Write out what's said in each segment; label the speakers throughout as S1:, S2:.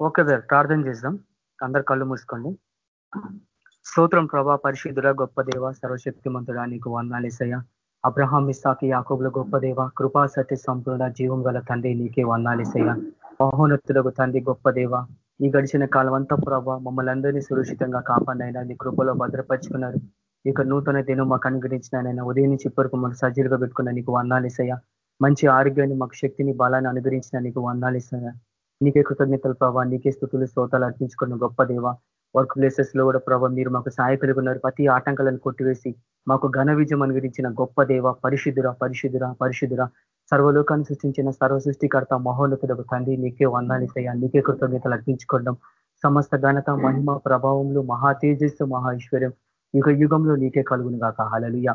S1: Okay sir ప్రార్థన చేద్దాం. అందరు కళ్ళు మూసుకోండి. స్తోత్రం ప్రభా పరిశుద్ధుల గొప్ప దేవ సర్వశక్తిమంతుడా నీకు వందాలేసయ్య అబ్రహాం ఇస్సాకి యాకోబుల గొప్ప దేవ కృపా సత్య సంపూర్ణ జీవం గల తండ్రి నీకే వందాలేసయ్య మహోన్నతులకు తండ్రి గొప్ప దేవ ఈ గడిచిన కాలం అంతా ప్రభావ మమ్మల్ని అందరినీ సురక్షితంగా కాపాడినైనా నీ కృపలో భద్రపరుచుకున్నారు. ఇక నూతన దినం మాకు అనుగ్రహించినైనా ఉదయం నుంచి ఇప్పటికు మనం సజ్జలుగా పెట్టుకున్న నీకు వందాలేసయ్య మంచి ఆరోగ్యాన్ని మాకు శక్తిని బలాన్ని అనుగ్రహించిన నీకు వందాలేసయ్య నీకే కృతజ్ఞతలు ప్రభావ నీకే స్థుతులు శ్రోతాలు అర్పించుకున్న గొప్ప దేవ. వర్క్ ప్లేసెస్లో కూడా ప్రభావ మీరు మాకు సహాయకులుగా ఉన్నారు. ప్రతి ఆటంకాలను కొట్టివేసి మాకు ఘన విజయం అనుగరించిన గొప్ప దేవ పరిశుద్ధుర పరిశుద్ధుర పరిశుద్ధుర సర్వలోకాన్ని సృష్టించిన సర్వ సృష్టికర్త మహోన్నతులకు తండ్రి నీకే వందాలిసయ్యా నీకే కృతజ్ఞతలు అర్పించుకోవడం సమస్త ఘనత మహిమ ప్రభావంలో మహా తేజస్సు మహా ఐశ్వర్యం యుగ యుగంలో నీకే కలుగును కాక హలలుయ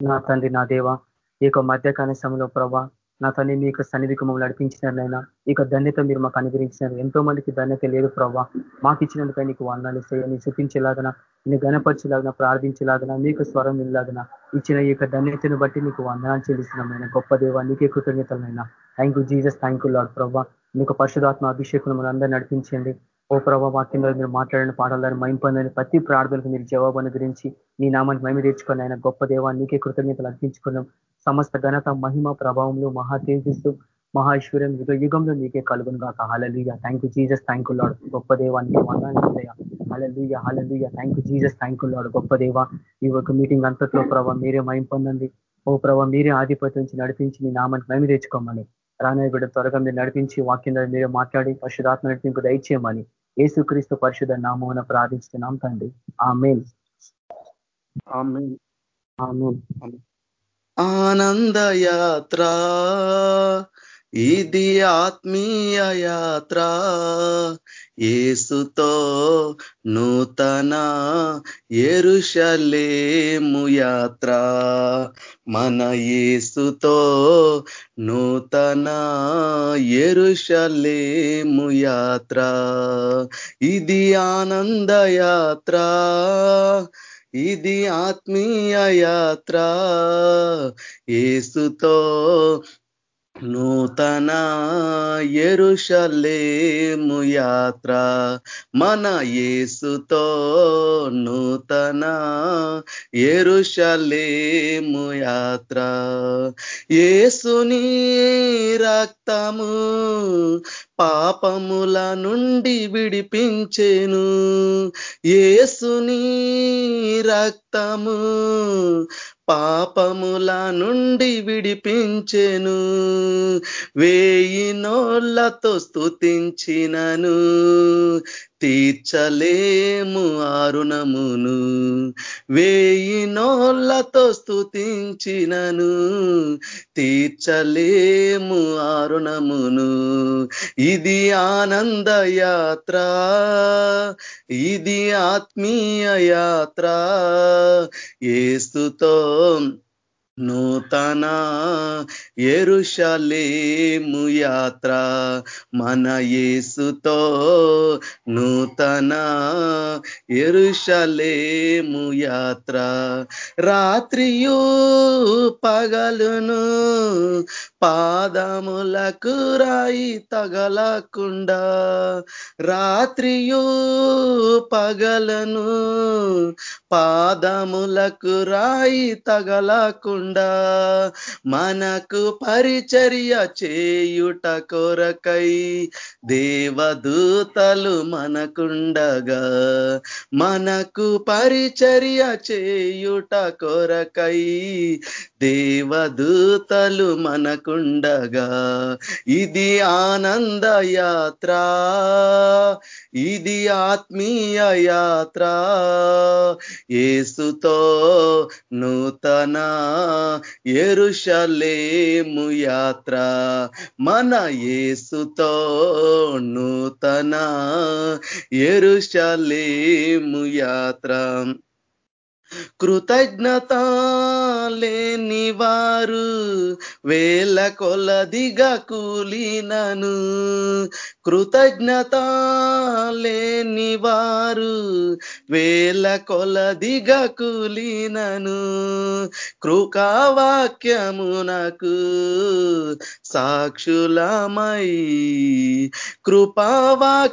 S1: నా తండ్రి నా దేవ ఈ యొక్క మధ్యకాల సమయంలో ప్రభా నా తల్లి మీ యొక్క సన్నిధికి మమ్మల్ని నడిపించినారనైనా ఇక ధన్యత మీరు మాకు అనుగ్రహించినారు ఎంతో మందికి ధన్యత లేదు ప్రభావ మాకు ఇచ్చినందుకై నీకు వందాలు నీ చూపించేలాగన నీ గణపరిచేలాగన ప్రార్థించేలాగన మీకు స్వరం ఇలాగన ఇచ్చిన ఈ యొక్క ధన్యతను బట్టి నీకు వందనాలు చెల్లిస్తున్నాం గొప్ప దేవ నీకే కృతజ్ఞతలైనా thank you Jesus thank you lord ప్రభావ మీకు పరిశుధాత్మ అభిషేకం మనందరూ నడిపించండి. ఓ ప్రభావ వాక్యంలో మీరు మాట్లాడిన పాటలను మైంపొందని ప్రతి ప్రార్థనకు మీరు జవాబు అనుగ్రహించి నీ నామాన్ని మేము తెచ్చుకొని ఆయన గొప్ప దేవా నీకే కృతజ్ఞతలు అర్పించుకున్నాం. సమస్త ఘనత మహిమ ప్రభావంలో మహా తేజిస్తూ మహేశ్వర్యం యుగ యుగంలో నీకే కలుగును కాక hallelujah thank you Jesus thank you lord గొప్ప దేవానికి వందాలయ hallelujah hallelujah thank you Jesus thank you lord గొప్ప దేవ ఈ ఒక మీటింగ్ అంతట్లో ప్రభావ మీరే మయం పొందండి. ఓ ప్రభావ మీరే ఆధిపత్యం నుంచి నడిపించి నీ నామానికి మేము తెచ్చుకోమని. రానయ్య బిడ్డ త్వరగా మీరు నడిపించి వాక్యం మీరే మాట్లాడి పరిశుధాత్మ నడిపింపు దయచేయమని. ఏసుక్రీస్తు పరిశుధ నామోన ప్రార్థిస్తున్నాం తండ్రి. ఆ మెయిన్
S2: ఆనందయాత్ర ఇది ఆత్మీయ యాత్ర ఏసుతో నూతన ఎరుషలేము యాత్ర మన ఏసుతో నూతన ఎరుషలేము యాత్ర ఇది ఆనందయాత్ర ఇది ఆత్మీయ యాత్ర. ఏసుతో నూతన ఎరుషలేము యాత్ర మన యేసుతో నూతన ఎరుషలేము యాత్ర. ఏసుని రక్తము పాపముల నుండి విడిపించెను. ఏసుని రక్తము పాపముల నుండి విడిపించెను. వేయి నోళ్ళతో స్థుతించినను తీర్చలేము ఆరుణమును. వేయి నోళ్ళతో స్థుతించినను తీర్చలేము ఆరుణమును. ఇది ఆనంద యాత్ర. ఇది ఆత్మీయ యాత్ర. ఏస్తుతో నూతన ఎరుషలేము యాత్ర మన యేసుతో నూతన ఎరుషలేము యాత్ర రాత్రియు పగలును పాదములకు రాయి తగలకుండా రాత్రియు పగలను పాదములకు రాయి తగలకుండా మనకు పరిచర్య చేయుట కొరకై దేవదూతలు మనకుండగా మనకు పరిచర్య చేయుట కొరకై దేవదూతలు మనకుండగా ఇది ఆనంద యాత్ర ఇది ఆత్మీయ యాత్ర. ఏసుతో నూతన ఎరుషలేము యాత్ర మన ఏసుతో నూతన ఎరుషలేము యాత్ర. కృతజ్ఞత లేని వారు వేల కొలదిగా కూలినను. కృతజ్ఞత లేని వారు వేల కొలదిగా కూలినను. కృకావాక్యమునకు సాక్షులమై కృపావాక్యమునకు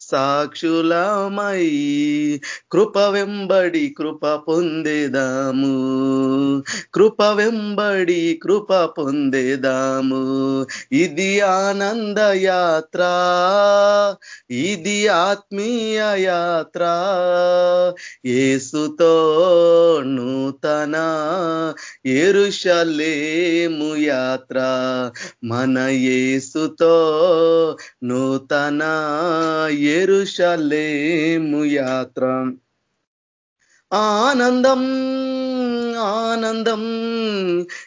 S2: సాక్షులమై కృప వెంబడి కృప పొందేదాము. కృప వెంబడి కృప పొందేదాము. ఇది ఆనంద యాత్ర ఇది ఆత్మీయ యాత్ర. ఏసుతో నూతన ఎరుషలేము యాత్ర? మన ఏసుతో నూతన ఎరుషలేము యాత్ర. ఆనందం ఆనందం.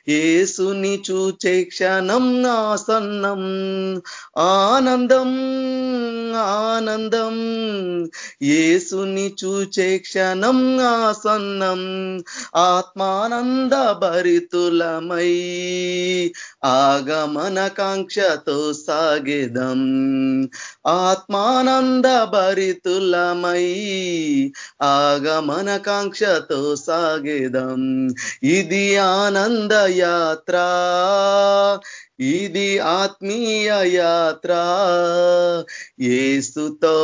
S2: ఏసుని చూచే క్షణం నాసన్నం ఆనందం ఆనందం. ఏసుని చూచే క్షణం నాసన్నం ఆత్మానంద భరితులమై ఆగమన కాంక్షతో సాగేదం. ఆత్మానంద భరితులమై ఆగమన కాంక్ష ఆకాంక్షతో సాగేదం. ఇది ఆనంద యాత్ర ఇది ఆత్మీయ యాత్ర. ఏసుతో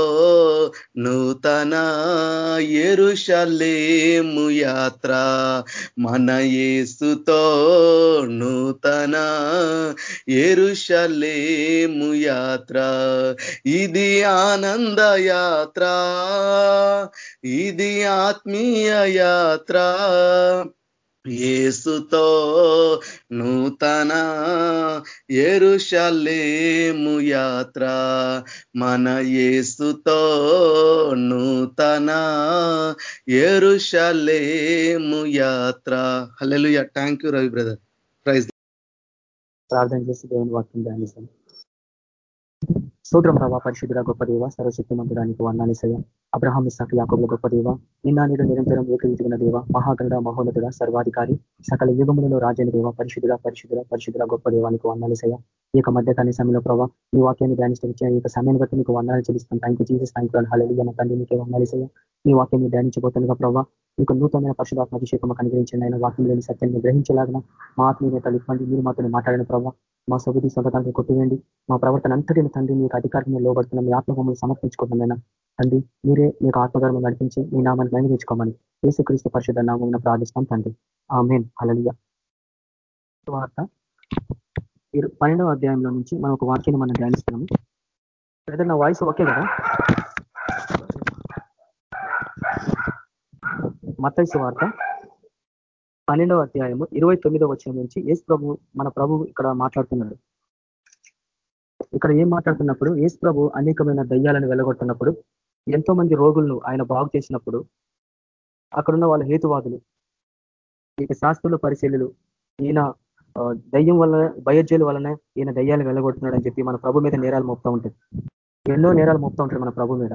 S2: నూతన ఎరుషలేము యాత్ర. మన ఏసుతో నూతన ఎరుషలేము యాత్ర. ఇది ఆనంద యాత్ర. ఇది ఆత్మీయ యాత్ర. ఏసుతో నూతన ఎరుషలేము యాత్ర. మన ఏసుతో నూతన ఎరుషలేము యాత్ర. Hello thank you Ravi brother praise
S1: ప్రార్థన చేసి దేవుని వాక్యం ధ్యానిస్తాం. సూత్రం ప్రభా పరిశుద్ధుల గొప్ప దేవ సర్వశక్తి మంతుడానికి వర్ణాలిసయ అబ్రహాం ఇసాక్ యాకబుల గొప్ప దేవ నిన్న నిరంతరం ఏకరీతిగిన దేవ మహాగరుడ మహోన్నతుడ సర్వాధికారి సకల యుగములలో రాజైన దేవ పరిశుద్ధుల పరిశుద్ధుల పరిశుద్ధుల గొప్ప దేవానికి వర్ణాలిసయ ఈ యొక్క మధ్య కాని సమయంలో ప్రభావ ఈ వాక్యాన్ని ధ్యానించిన ఈ యొక్క సమయాన్ని బట్టి మీకు వందనాలు చెల్లిస్తాం thank you Jesus thank you హళలి అన్న తండ్రి మీకే వందనాలిసయ ఈ వాక్యాన్ని ధ్యానించబోతుండగా ప్రభావ మీకు నూతనమైన పరిశుధాత్మభిషేకం కనిపించండి ఆయన వాక్యం లేని సత్యాన్ని గ్రహించలాగిన మా ఆత్మీయతలు ఇవ్వండి మీరు మాతో మాట్లాడిన ప్రభావ మా సొగతి సొంతకాలను కొట్టివేయండి. మా ప్రవర్తన అంతటిని తండ్రి మీకు అధికారం లోబడుతున్నాం మీ ఆత్మభూములు సమర్పించుకోవడం తండ్రి మీరే మీకు ఆత్మధర్మం నడిపించి మీ నామాన్ని మైనగించుకోమని యేసుక్రీస్తు పరిషత్ నామం ప్రార్థిస్తాం తండ్రి. ఆ మెయిన్ అలలియ వార్త పన్నెండవ అధ్యాయంలో నుంచి మనం ఒక వాక్యాన్ని మనం ధ్యానిస్తున్నాము. లేదా నా వాయిస్ ఓకే కదా? మతైసు వార్త పన్నెండవ అధ్యాయము ఇరవై తొమ్మిదవ వచ్చిన నుంచి ఏసు ప్రభు మన ప్రభు ఇక్కడ మాట్లాడుతున్నాడు. ఇక్కడ ఏం మాట్లాడుతున్నప్పుడు ఏసు ప్రభు అనేకమైన దయ్యాలను వెళ్ళగొట్టినప్పుడు ఎంతో మంది రోగులను ఆయన బాగు చేసినప్పుడు అక్కడున్న వాళ్ళ హేతువాదులు ఇక శాస్త్రుల పరిశీలులు ఈయన దయ్యం వల్ల భయజ్జల వలన ఈయన దయ్యాలు వెళ్ళగొడుతున్నాడు అని చెప్పి మన ప్రభు మీద నేరాలు మోపుతూ ఉంటుంది ఎన్నో నేరాలు మోపుతూ ఉంటారు మన ప్రభు మీద.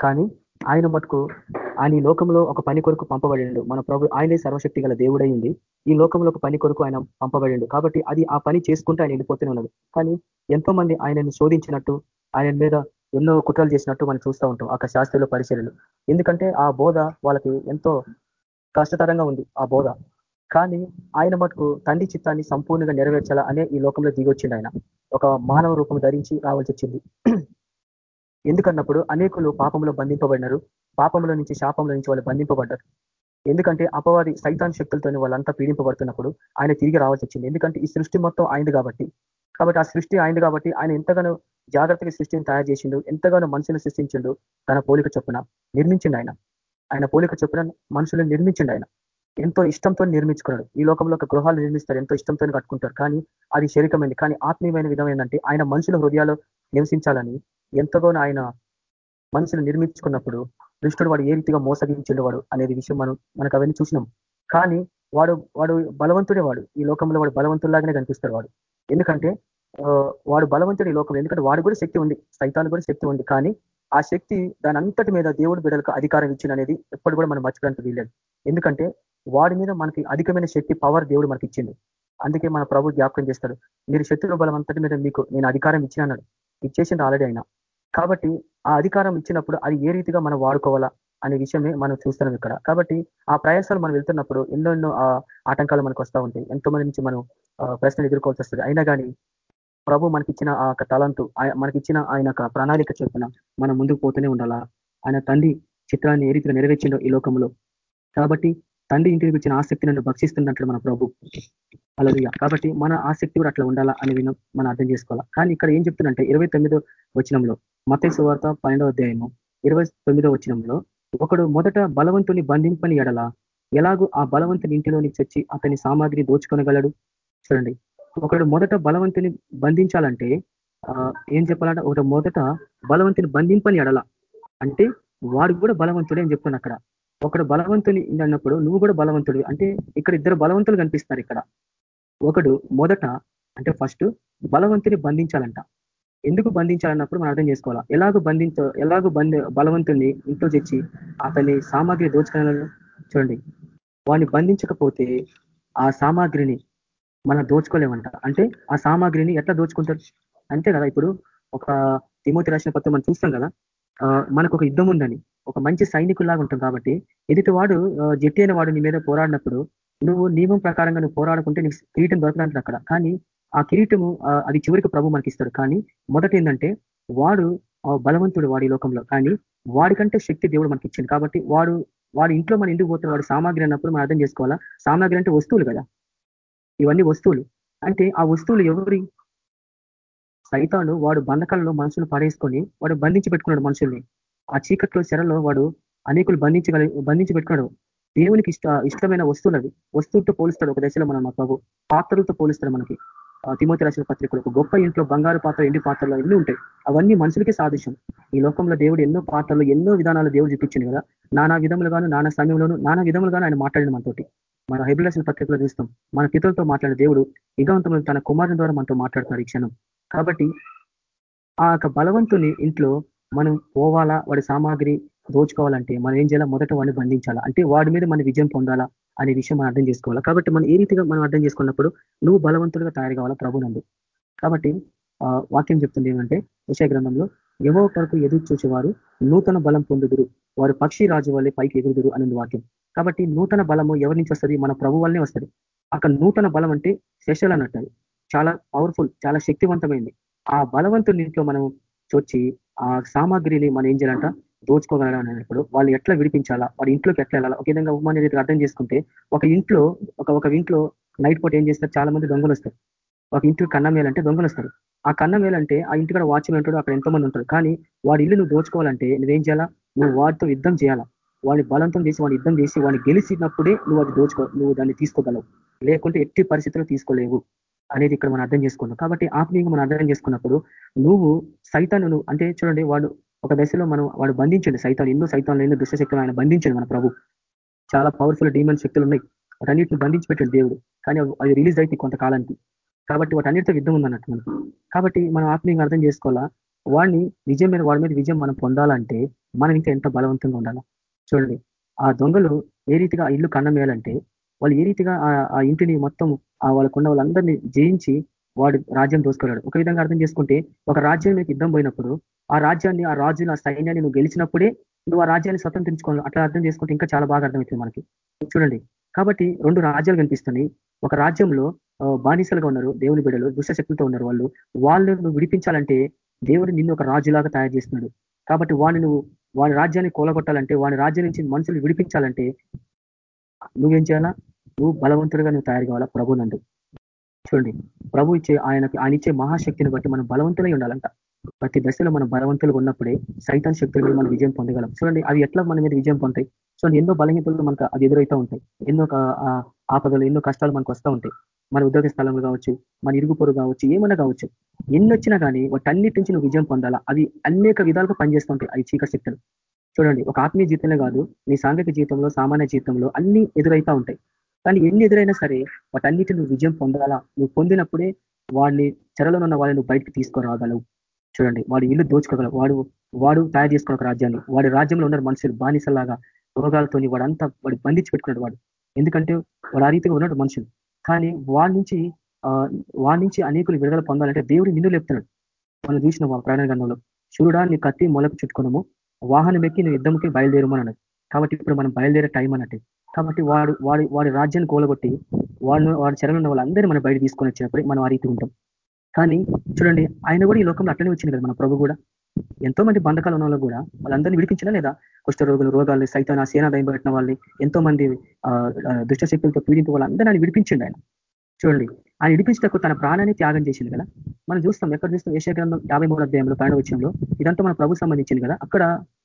S1: కానీ ఆయన మటుకు ఆయన ఈ లోకంలో ఒక పని కొరకు పంపబడిండు మన ప్రభు ఆయనే సర్వశక్తి గల దేవుడైంది ఈ లోకంలో ఒక పని కొరకు ఆయన పంపబడిండు కాబట్టి అది ఆ పని చేసుకుంటూ ఆయన వెళ్ళిపోతూనే ఉన్నది కానీ ఎంతో మంది ఆయనను శోధించినట్టు ఆయన మీద ఎన్నో కుట్రలు చేసినట్టు మనం చూస్తూ ఉంటాం ఆ శాస్త్రుల పరిశీలనలు. ఎందుకంటే ఆ బోధ వాళ్ళకి ఎంతో కష్టతరంగా ఉంది ఆ బోధ. కానీ ఆయన మటుకు తండ్రి చిత్తాన్ని సంపూర్ణంగా నెరవేర్చాలా అనే ఈ లోకంలో దిగొచ్చింది ఆయన. ఒక మానవ రూపం ధరించి రావాల్సి వచ్చింది. ఎందుకన్నప్పుడు అనేకులు పాపంలో బంధింపబడినారు. పాపంలో నుంచి శాపంలో నుంచి వాళ్ళు బంధింపబడ్డారు. ఎందుకంటే అపవాది సైతాన్ శక్తులతో వాళ్ళంతా పీడింపబడుతున్నప్పుడు ఆయన తిరిగి రావాల్సి వచ్చింది. ఎందుకంటే ఈ సృష్టి మొత్తం ఆయింది కాబట్టి. కాబట్టి ఆ సృష్టి ఆయింది కాబట్టి ఆయన ఎంతగానో జాగ్రత్తగా సృష్టిని తయారు చేసిండు ఎంతగానో మనుషులు సృష్టించిండు తన పోలిక చొప్పున నిర్మించిండు ఆయన. ఆయన పోలిక చొప్పున మనుషులను నిర్మించిండు ఆయన. ఎంతో ఇష్టంతో నిర్మించుకున్నాడు. ఈ లోకంలో ఒక గృహాలు నిర్మిస్తారు ఎంతో ఇష్టంతో కట్టుకుంటారు. కానీ అది శరీరమైంది. కానీ ఆత్మీయమైన విధం ఏంటంటే ఆయన మనుషుల హృదయాలు నివసించాలని ఎంతగానో ఆయన మనుషులు నిర్మించుకున్నప్పుడు దుష్టుడు వాడు ఏ రీతిగా మోసగించిండు వాడు అనేది విషయం మనం మనకు అవన్నీ చూసినాం. కానీ వాడు వాడు బలవంతుడే వాడు. ఈ లోకంలో వాడు బలవంతుల్లాగానే కనిపిస్తాడు వాడు. ఎందుకంటే వాడు బలవంతుడు ఈ లోకంలో. ఎందుకంటే వాడు కూడా శక్తి ఉంది. సైతాలు కూడా శక్తి ఉంది. కానీ ఆ శక్తి దాని అంతటి మీద దేవుడు బిడ్డలకు అధికారం ఇచ్చిన అనేది ఎప్పుడు కూడా మనం మర్చిపోవడానికి వీల్లేదు. ఎందుకంటే వాడి మీద మనకి అధికమైన శక్తి పవర్ దేవుడు మనకి ఇచ్చింది అందుకే మన ప్రభు జ్ఞాపకం చేస్తాడు. మీరు శత్రుల బలం అంతటి మీద మీకు నేను అధికారం ఇచ్చిన అన్నాడు ఇచ్చేసింది ఆల్రెడీ అయినా కాబట్టి ఆ అధికారం ఇచ్చినప్పుడు అది ఏ రీతిగా మనం వాడుకోవాలా అనే విషయమే మనం చూస్తున్నాం ఇక్కడ. కాబట్టి ఆ ప్రయాసాలు మనం వెళ్తున్నప్పుడు ఎన్నో ఎన్నో ఆటంకాలు మనకు వస్తూ ఉంటాయి. ఎంతో మంది నుంచి మనం ప్రశ్నలు ఎదుర్కోవాల్సి వస్తుంది. అయినా కానీ ప్రభు మనకిచ్చిన ఆ యొక్క తలంతు మనకిచ్చిన ఆయన ప్రణాళిక చెప్పున మనం ముందుకు పోతూనే ఉండాలా? ఆయన తండ్రి చిత్రాన్ని ఏ రీతిగా నెరవేర్చిండో ఈ లోకంలో. కాబట్టి తండ్రి ఇంటికి వచ్చిన ఆసక్తి నన్ను భక్షిస్తున్నట్లు మన ప్రభు. అలలుయ కాబట్టి మన ఆసక్తి కూడా అట్లా ఉండాలా అని మనం అర్థం చేసుకోవాలా. కానీ ఇక్కడ ఏం చెప్తుందంటే ఇరవై తొమ్మిదో వచనంలో మత సువార్త పన్నెండవ అధ్యాయము ఇరవై తొమ్మిదో వచనంలో ఒకడు మొదట బలవంతుని బంధింపని ఎడల ఎలాగూ ఆ బలవంతుని ఇంటిలోనికి చచ్చి అతని సామాగ్రి దోచుకొనగలడు? చూడండి. ఒకడు మొదట బలవంతుని బంధించాలంటే ఏం చెప్పాలంటే ఒకటి మొదట బలవంతుని బంధింపని ఎడల. అంటే వాడు కూడా బలవంతుడే అని చెప్తున్నాను అక్కడ. ఒకడు బలవంతుని అన్నప్పుడు నువ్వు కూడా బలవంతుడు అంటే ఇక్కడ ఇద్దరు బలవంతులు కనిపిస్తారు ఇక్కడ. ఒకడు మొదట అంటే ఫస్ట్ బలవంతుని బంధించాలంట. ఎందుకు బంధించాలన్నప్పుడు మనం అర్థం చేసుకోవాలా? ఎలాగో బంధించ ఎలాగో బంధ బలవంతుని ఇంట్లో తెచ్చి అతని సామాగ్రి దోచుకోవాలని చూడండి. వాడిని బంధించకపోతే ఆ సామాగ్రిని మనం దోచుకోలేమంట. అంటే ఆ సామాగ్రిని ఎట్లా దోచుకుంటారు అంతే కదా ఇప్పుడు ఒక తిమోతి రాసిన పత్రం మనం చూస్తాం కదా. మనకు ఒక యుద్ధం ఉందని. ఒక మంచి సైనికుల్లాగా ఉంటాం కాబట్టి ఎదుటి వాడు జట్టి అయిన వాడు నీ మీద పోరాడినప్పుడు నువ్వు నియమం ప్రకారంగా నువ్వు పోరాడుకుంటే నీకు కిరీటం దొరకడానికి అక్కడ. కానీ ఆ కిరీటము అది చివరికి ప్రభు మనకి ఇస్తాడు కానీ మొదట ఏంటంటే వాడు బలవంతుడు వాడి లోకంలో. కానీ వాడికంటే శక్తి దేవుడు మనకి ఇచ్చింది కాబట్టి వాడు వాడి ఇంట్లో మనం ఎందుకు పోతే వాడు సామాగ్రి అన్నప్పుడు మనం అర్థం చేసుకోవాలా? సామాగ్రి అంటే వస్తువులు కదా. ఇవన్నీ వస్తువులు. అంటే ఆ వస్తువులు ఎవరి సైతాను వాడు బంధకాలలో మనుషులు పాడేసుకొని వాడు బంధించి పెట్టుకున్నాడు మనుషుల్ని. ఆ చీకట్లో చెరలో వాడు అనేకులు బంధించగలి బంధించి పెట్టుకున్నాడు దేవునికి ఇష్ట ఇష్టమైన వస్తువులు అవి వస్తువులతో పోలుస్తాడు ఒక దశలో మనం మా ప్రభు. పాత్రలతో పోలుస్తాడు మనకి. తిమోతి రాసిన పత్రికలు ఒక గొప్ప ఇంట్లో బంగారు పాత్ర ఎండి పాత్రలు అన్నీ ఉంటాయి. అవన్నీ మనుషులకి సాదృశ్యం. ఈ లోకంలో దేవుడు ఎన్నో పాత్రలు ఎన్నో విధానాలు దేవుడు చూపించింది కదా. నానా విధములుగాను నానా సమయంలోను నానా విధములుగాను ఆయన మాట్లాడిన మనతోటి. మన హెబిలసిన పత్రికలో చూస్తాం మన పితలతో మాట్లాడే దేవుడు ఇగవంతములు తన కుమారుని ద్వారా మనతో మాట్లాడుతున్నారు ఈ క్షణం. కాబట్టి ఆ యొక్క బలవంతుని ఇంట్లో మనం పోవాలా? వాడి సామాగ్రి దోచుకోవాలంటే మనం ఏం చేయాలా? మొదట వాడిని బంధించాలా? అంటే వాడి మీద మన విజయం పొందాలా అనే విషయం మనం అర్థం చేసుకోవాలా? కాబట్టి మనం ఏ రీతిగా మనం అర్థం చేసుకున్నప్పుడు నువ్వు బలవంతుడిగా తయారు కావాలా? ప్రభునందు కాబట్టి వాక్యం చెప్తుంది ఏమంటే విషయ గ్రంథంలో ఎవో కొరకు ఎదురు చూసేవారు నూతన బలం పొందుదురు. వారు పక్షి రాజు వల్లే పైకి ఎదురుదురు అనేది వాక్యం. కాబట్టి నూతన బలము ఎవరి నుంచి వస్తుంది? మన ప్రభు వల్లనే వస్తుంది. అక్కడ నూతన బలం అంటే స్పెషల్ అన్నట్టు చాలా పవర్ఫుల్ చాలా శక్తివంతమైంది. ఆ బలవంతుని ఇంట్లో మనం చొచ్చి ఆ సామాగ్రిని మనం ఏం చేయాలంట దోచుకోగలనప్పుడు వాళ్ళు ఎట్లా విడిపించాలా? వాడి ఇంట్లోకి ఎట్లా వెళ్ళాలా? ఒక విధంగా ఉమ్మాని రీతిగా అర్థం చేసుకుంటే ఒక ఇంట్లో ఒక ఒక ఇంట్లో నైట్ పూట ఏం చేస్తారు? చాలా మంది దొంగలు వస్తారు. ఒక ఇంటికి కన్నం వేయాలంటే దొంగలు వస్తారు. ఆ కన్నం వేయాలంటే ఆ ఇంటి కూడా వాచ్మెన్ ఉంటాడు అక్కడ ఎంతో మంది ఉంటారు. కానీ వాడి ఇల్లు నువ్వు దోచుకోవాలంటే నువ్వేం చేయాలా? నువ్వు వాడితో యుద్ధం చేయాలా? వాడిని బలంతం చేసి వాడిని యుద్ధం చేసి వాడిని గెలిచినప్పుడే నువ్వు అది దోచుకో నువ్వు దాన్ని తీసుకోగలవు. లేకుంటే ఎట్టి పరిస్థితుల్లో తీసుకోలేవు అనేది ఇక్కడ మనం అర్థం చేసుకున్నాం కాబట్టి ఆత్మీయంగా మనం అర్థం చేసుకున్నప్పుడు నువ్వు సైతాను అంటే చూడండి వాడు ఒక దశలో మనం వాడు బంధించండి సైతాన్ని ఎన్నో సైతాన్ని ఎన్నో దుష్టశక్తులు ఆయన బంధించండి మన ప్రభు. చాలా పవర్ఫుల్ డీమన్ శక్తులు ఉన్నాయి. వాటన్నిటిని బంధించి పెట్టాడు దేవుడు. కానీ అది రిలీజ్ అయితే కొంతకాలానికి. కాబట్టి వాటన్నిటితో యుద్ధం ఉందన్నట్టు మనకి. కాబట్టి మనం ఆత్మీయంగా అర్థం చేసుకోవాలా? వాడిని విజయం మీద వాడి మీద విజయం మనం పొందాలంటే మనం ఇంకా ఎంత బలవంతంగా ఉండాలా? చూడండి. ఆ దొంగలు ఏ రీతిగా ఆ ఇల్లు కన్నం వేయాలంటే వాళ్ళు ఏ రీతిగా ఆ ఇంటిని మొత్తం ఆ వాళ్ళకున్న వాళ్ళందరినీ జయించి వాడు రాజ్యం దోసుకున్నాడు. ఒక విధంగా అర్థం చేసుకుంటే ఒక రాజ్యం మీకు యుద్ధం పోయినప్పుడు ఆ రాజ్యాన్ని ఆ రాజుని ఆ సైన్యాన్ని నువ్వు గెలిచినప్పుడే నువ్వు ఆ రాజ్యాన్ని స్వతంత్రించుకోవాలి అట్లా అర్థం చేసుకుంటే ఇంకా చాలా బాగా అర్థమవుతుంది మనకి. చూడండి. కాబట్టి రెండు రాజ్యాలు కనిపిస్తున్నాయి. ఒక రాజ్యంలో బానిసలుగా ఉన్నారు దేవుని బిడలు దుష్టశక్తులతో ఉన్నారు వాళ్ళు. వాళ్ళు నువ్వు విడిపించాలంటే దేవుడు నిన్ను ఒక రాజులాగా తయారు చేస్తున్నాడు. కాబట్టి వాడిని నువ్వు వాడి రాజ్యాన్ని కూలగొట్టాలంటే వాడి రాజ్యం నుంచి మనుషులు విడిపించాలంటే నువ్వేం చేయాలా? నువ్వు బలవంతుడిగా నువ్వు తయారు కావాలా? ప్రభునందు చూడండి ప్రభు ఇచ్చే ఆయనకి ఆయన ఇచ్చే మహాశక్తిని బట్టి మనం బలవంతులై ఉండాలంట. ప్రతి దశలో మనం బలవంతులుగా ఉన్నప్పుడే సైతాన్ శక్తుల మీద మనం విజయం పొందగలం. చూడండి అవి ఎట్లా మన మీద విజయం పొందుతాయి? చూడండి ఎన్నో బలహీనతలు మనకు అది ఎదురైతే ఉంటాయి. ఎన్నో ఆపదలు ఎన్నో కష్టాలు మనకు వస్తూ ఉంటాయి. మన ఉద్యోగ స్థలంలో కావచ్చు మన ఇరుగు కావచ్చు ఏమైనా కావచ్చు. ఎన్ని వచ్చినా కానీ వాటన్నిటి నుంచి నువ్వు విజయం పొందాలా? అవి అనేక విధాలుగా పనిచేస్తుంటాయి అవి చీకటి శక్తులు. చూడండి ఒక ఆత్మీయ జీవితంలో కాదు నీ సాంఘిక జీవితంలో సామాన్య జీవితంలో అన్ని ఎదురైతా ఉంటాయి. కానీ ఎన్ని ఎదురైనా సరే వాటన్నిటి నువ్వు విజయం పొందాలా? నువ్వు పొందినప్పుడే వాడిని చెరలో ఉన్న వాళ్ళని నువ్వు బయటకు తీసుకురాగలవు. చూడండి వాడు ఇల్లు దోచుకోగలవు. వాడు వాడు తయారు చేసుకున్న ఒక రాజ్యాన్ని వాడి రాజ్యంలో ఉన్న మనుషులు బానిసలాగా రోగాలతోని వాడంతా వాడు బంధించి పెట్టుకున్నాడు వాడు. ఎందుకంటే వాడు ఆ రీతిగా ఉన్నాడు మనుషులు. కానీ వాళ్ళ నుంచి వాళ్ళ నుంచి అనేకులు విడుదల పొందాలంటే దేవుడు నిన్ను లేపుతున్నాడు. మనం చూసిన ప్రయాణ గంధంలో చూడా నీ కత్తి మొలకు చుట్టుకున్నాము వాహనం ఎక్కి నువ్వు యుద్ధంకి బయలుదేరమని కాబట్టి ఇప్పుడు మనం బయలుదేరే టైం అన్నట్టు. కాబట్టి వాడు వాడి వాడి రాజ్యాన్ని కోలగొట్టి వాళ్ళు వాడి చెరలు ఉన్న వాళ్ళందరినీ మనం బయట తీసుకొని వచ్చినప్పుడు మనం ఆ రీతి ఉంటాం. కానీ చూడండి ఆయన కూడా ఈ లోకంలో అట్లనే వచ్చింది కదా మన ప్రభు కూడా. ఎంతో మంది బంధకాలు ఉన్న వాళ్ళు కూడా వాళ్ళందరినీ విడిపించినా లేదా కుష్ట రోగులు రోగాలు సైతం సేనా దయబట్టిన వాళ్ళని ఎంతో మంది దుష్టశక్తులతో పీడింపు వాళ్ళందరినీ ఆయన విడిపించండి ఆయన. చూడండి ఆయన విడిపించటకు తన ప్రాణాన్ని త్యాగం చేసింది కదా. మనం చూస్తాం ఎక్కడ చూస్తాం? గ్రంథం యాభై మూడు అధ్యాయంలో పైన వచ్చినంలో ఇదంతా మన ప్రభు సంబంధించింది కదా. అక్కడ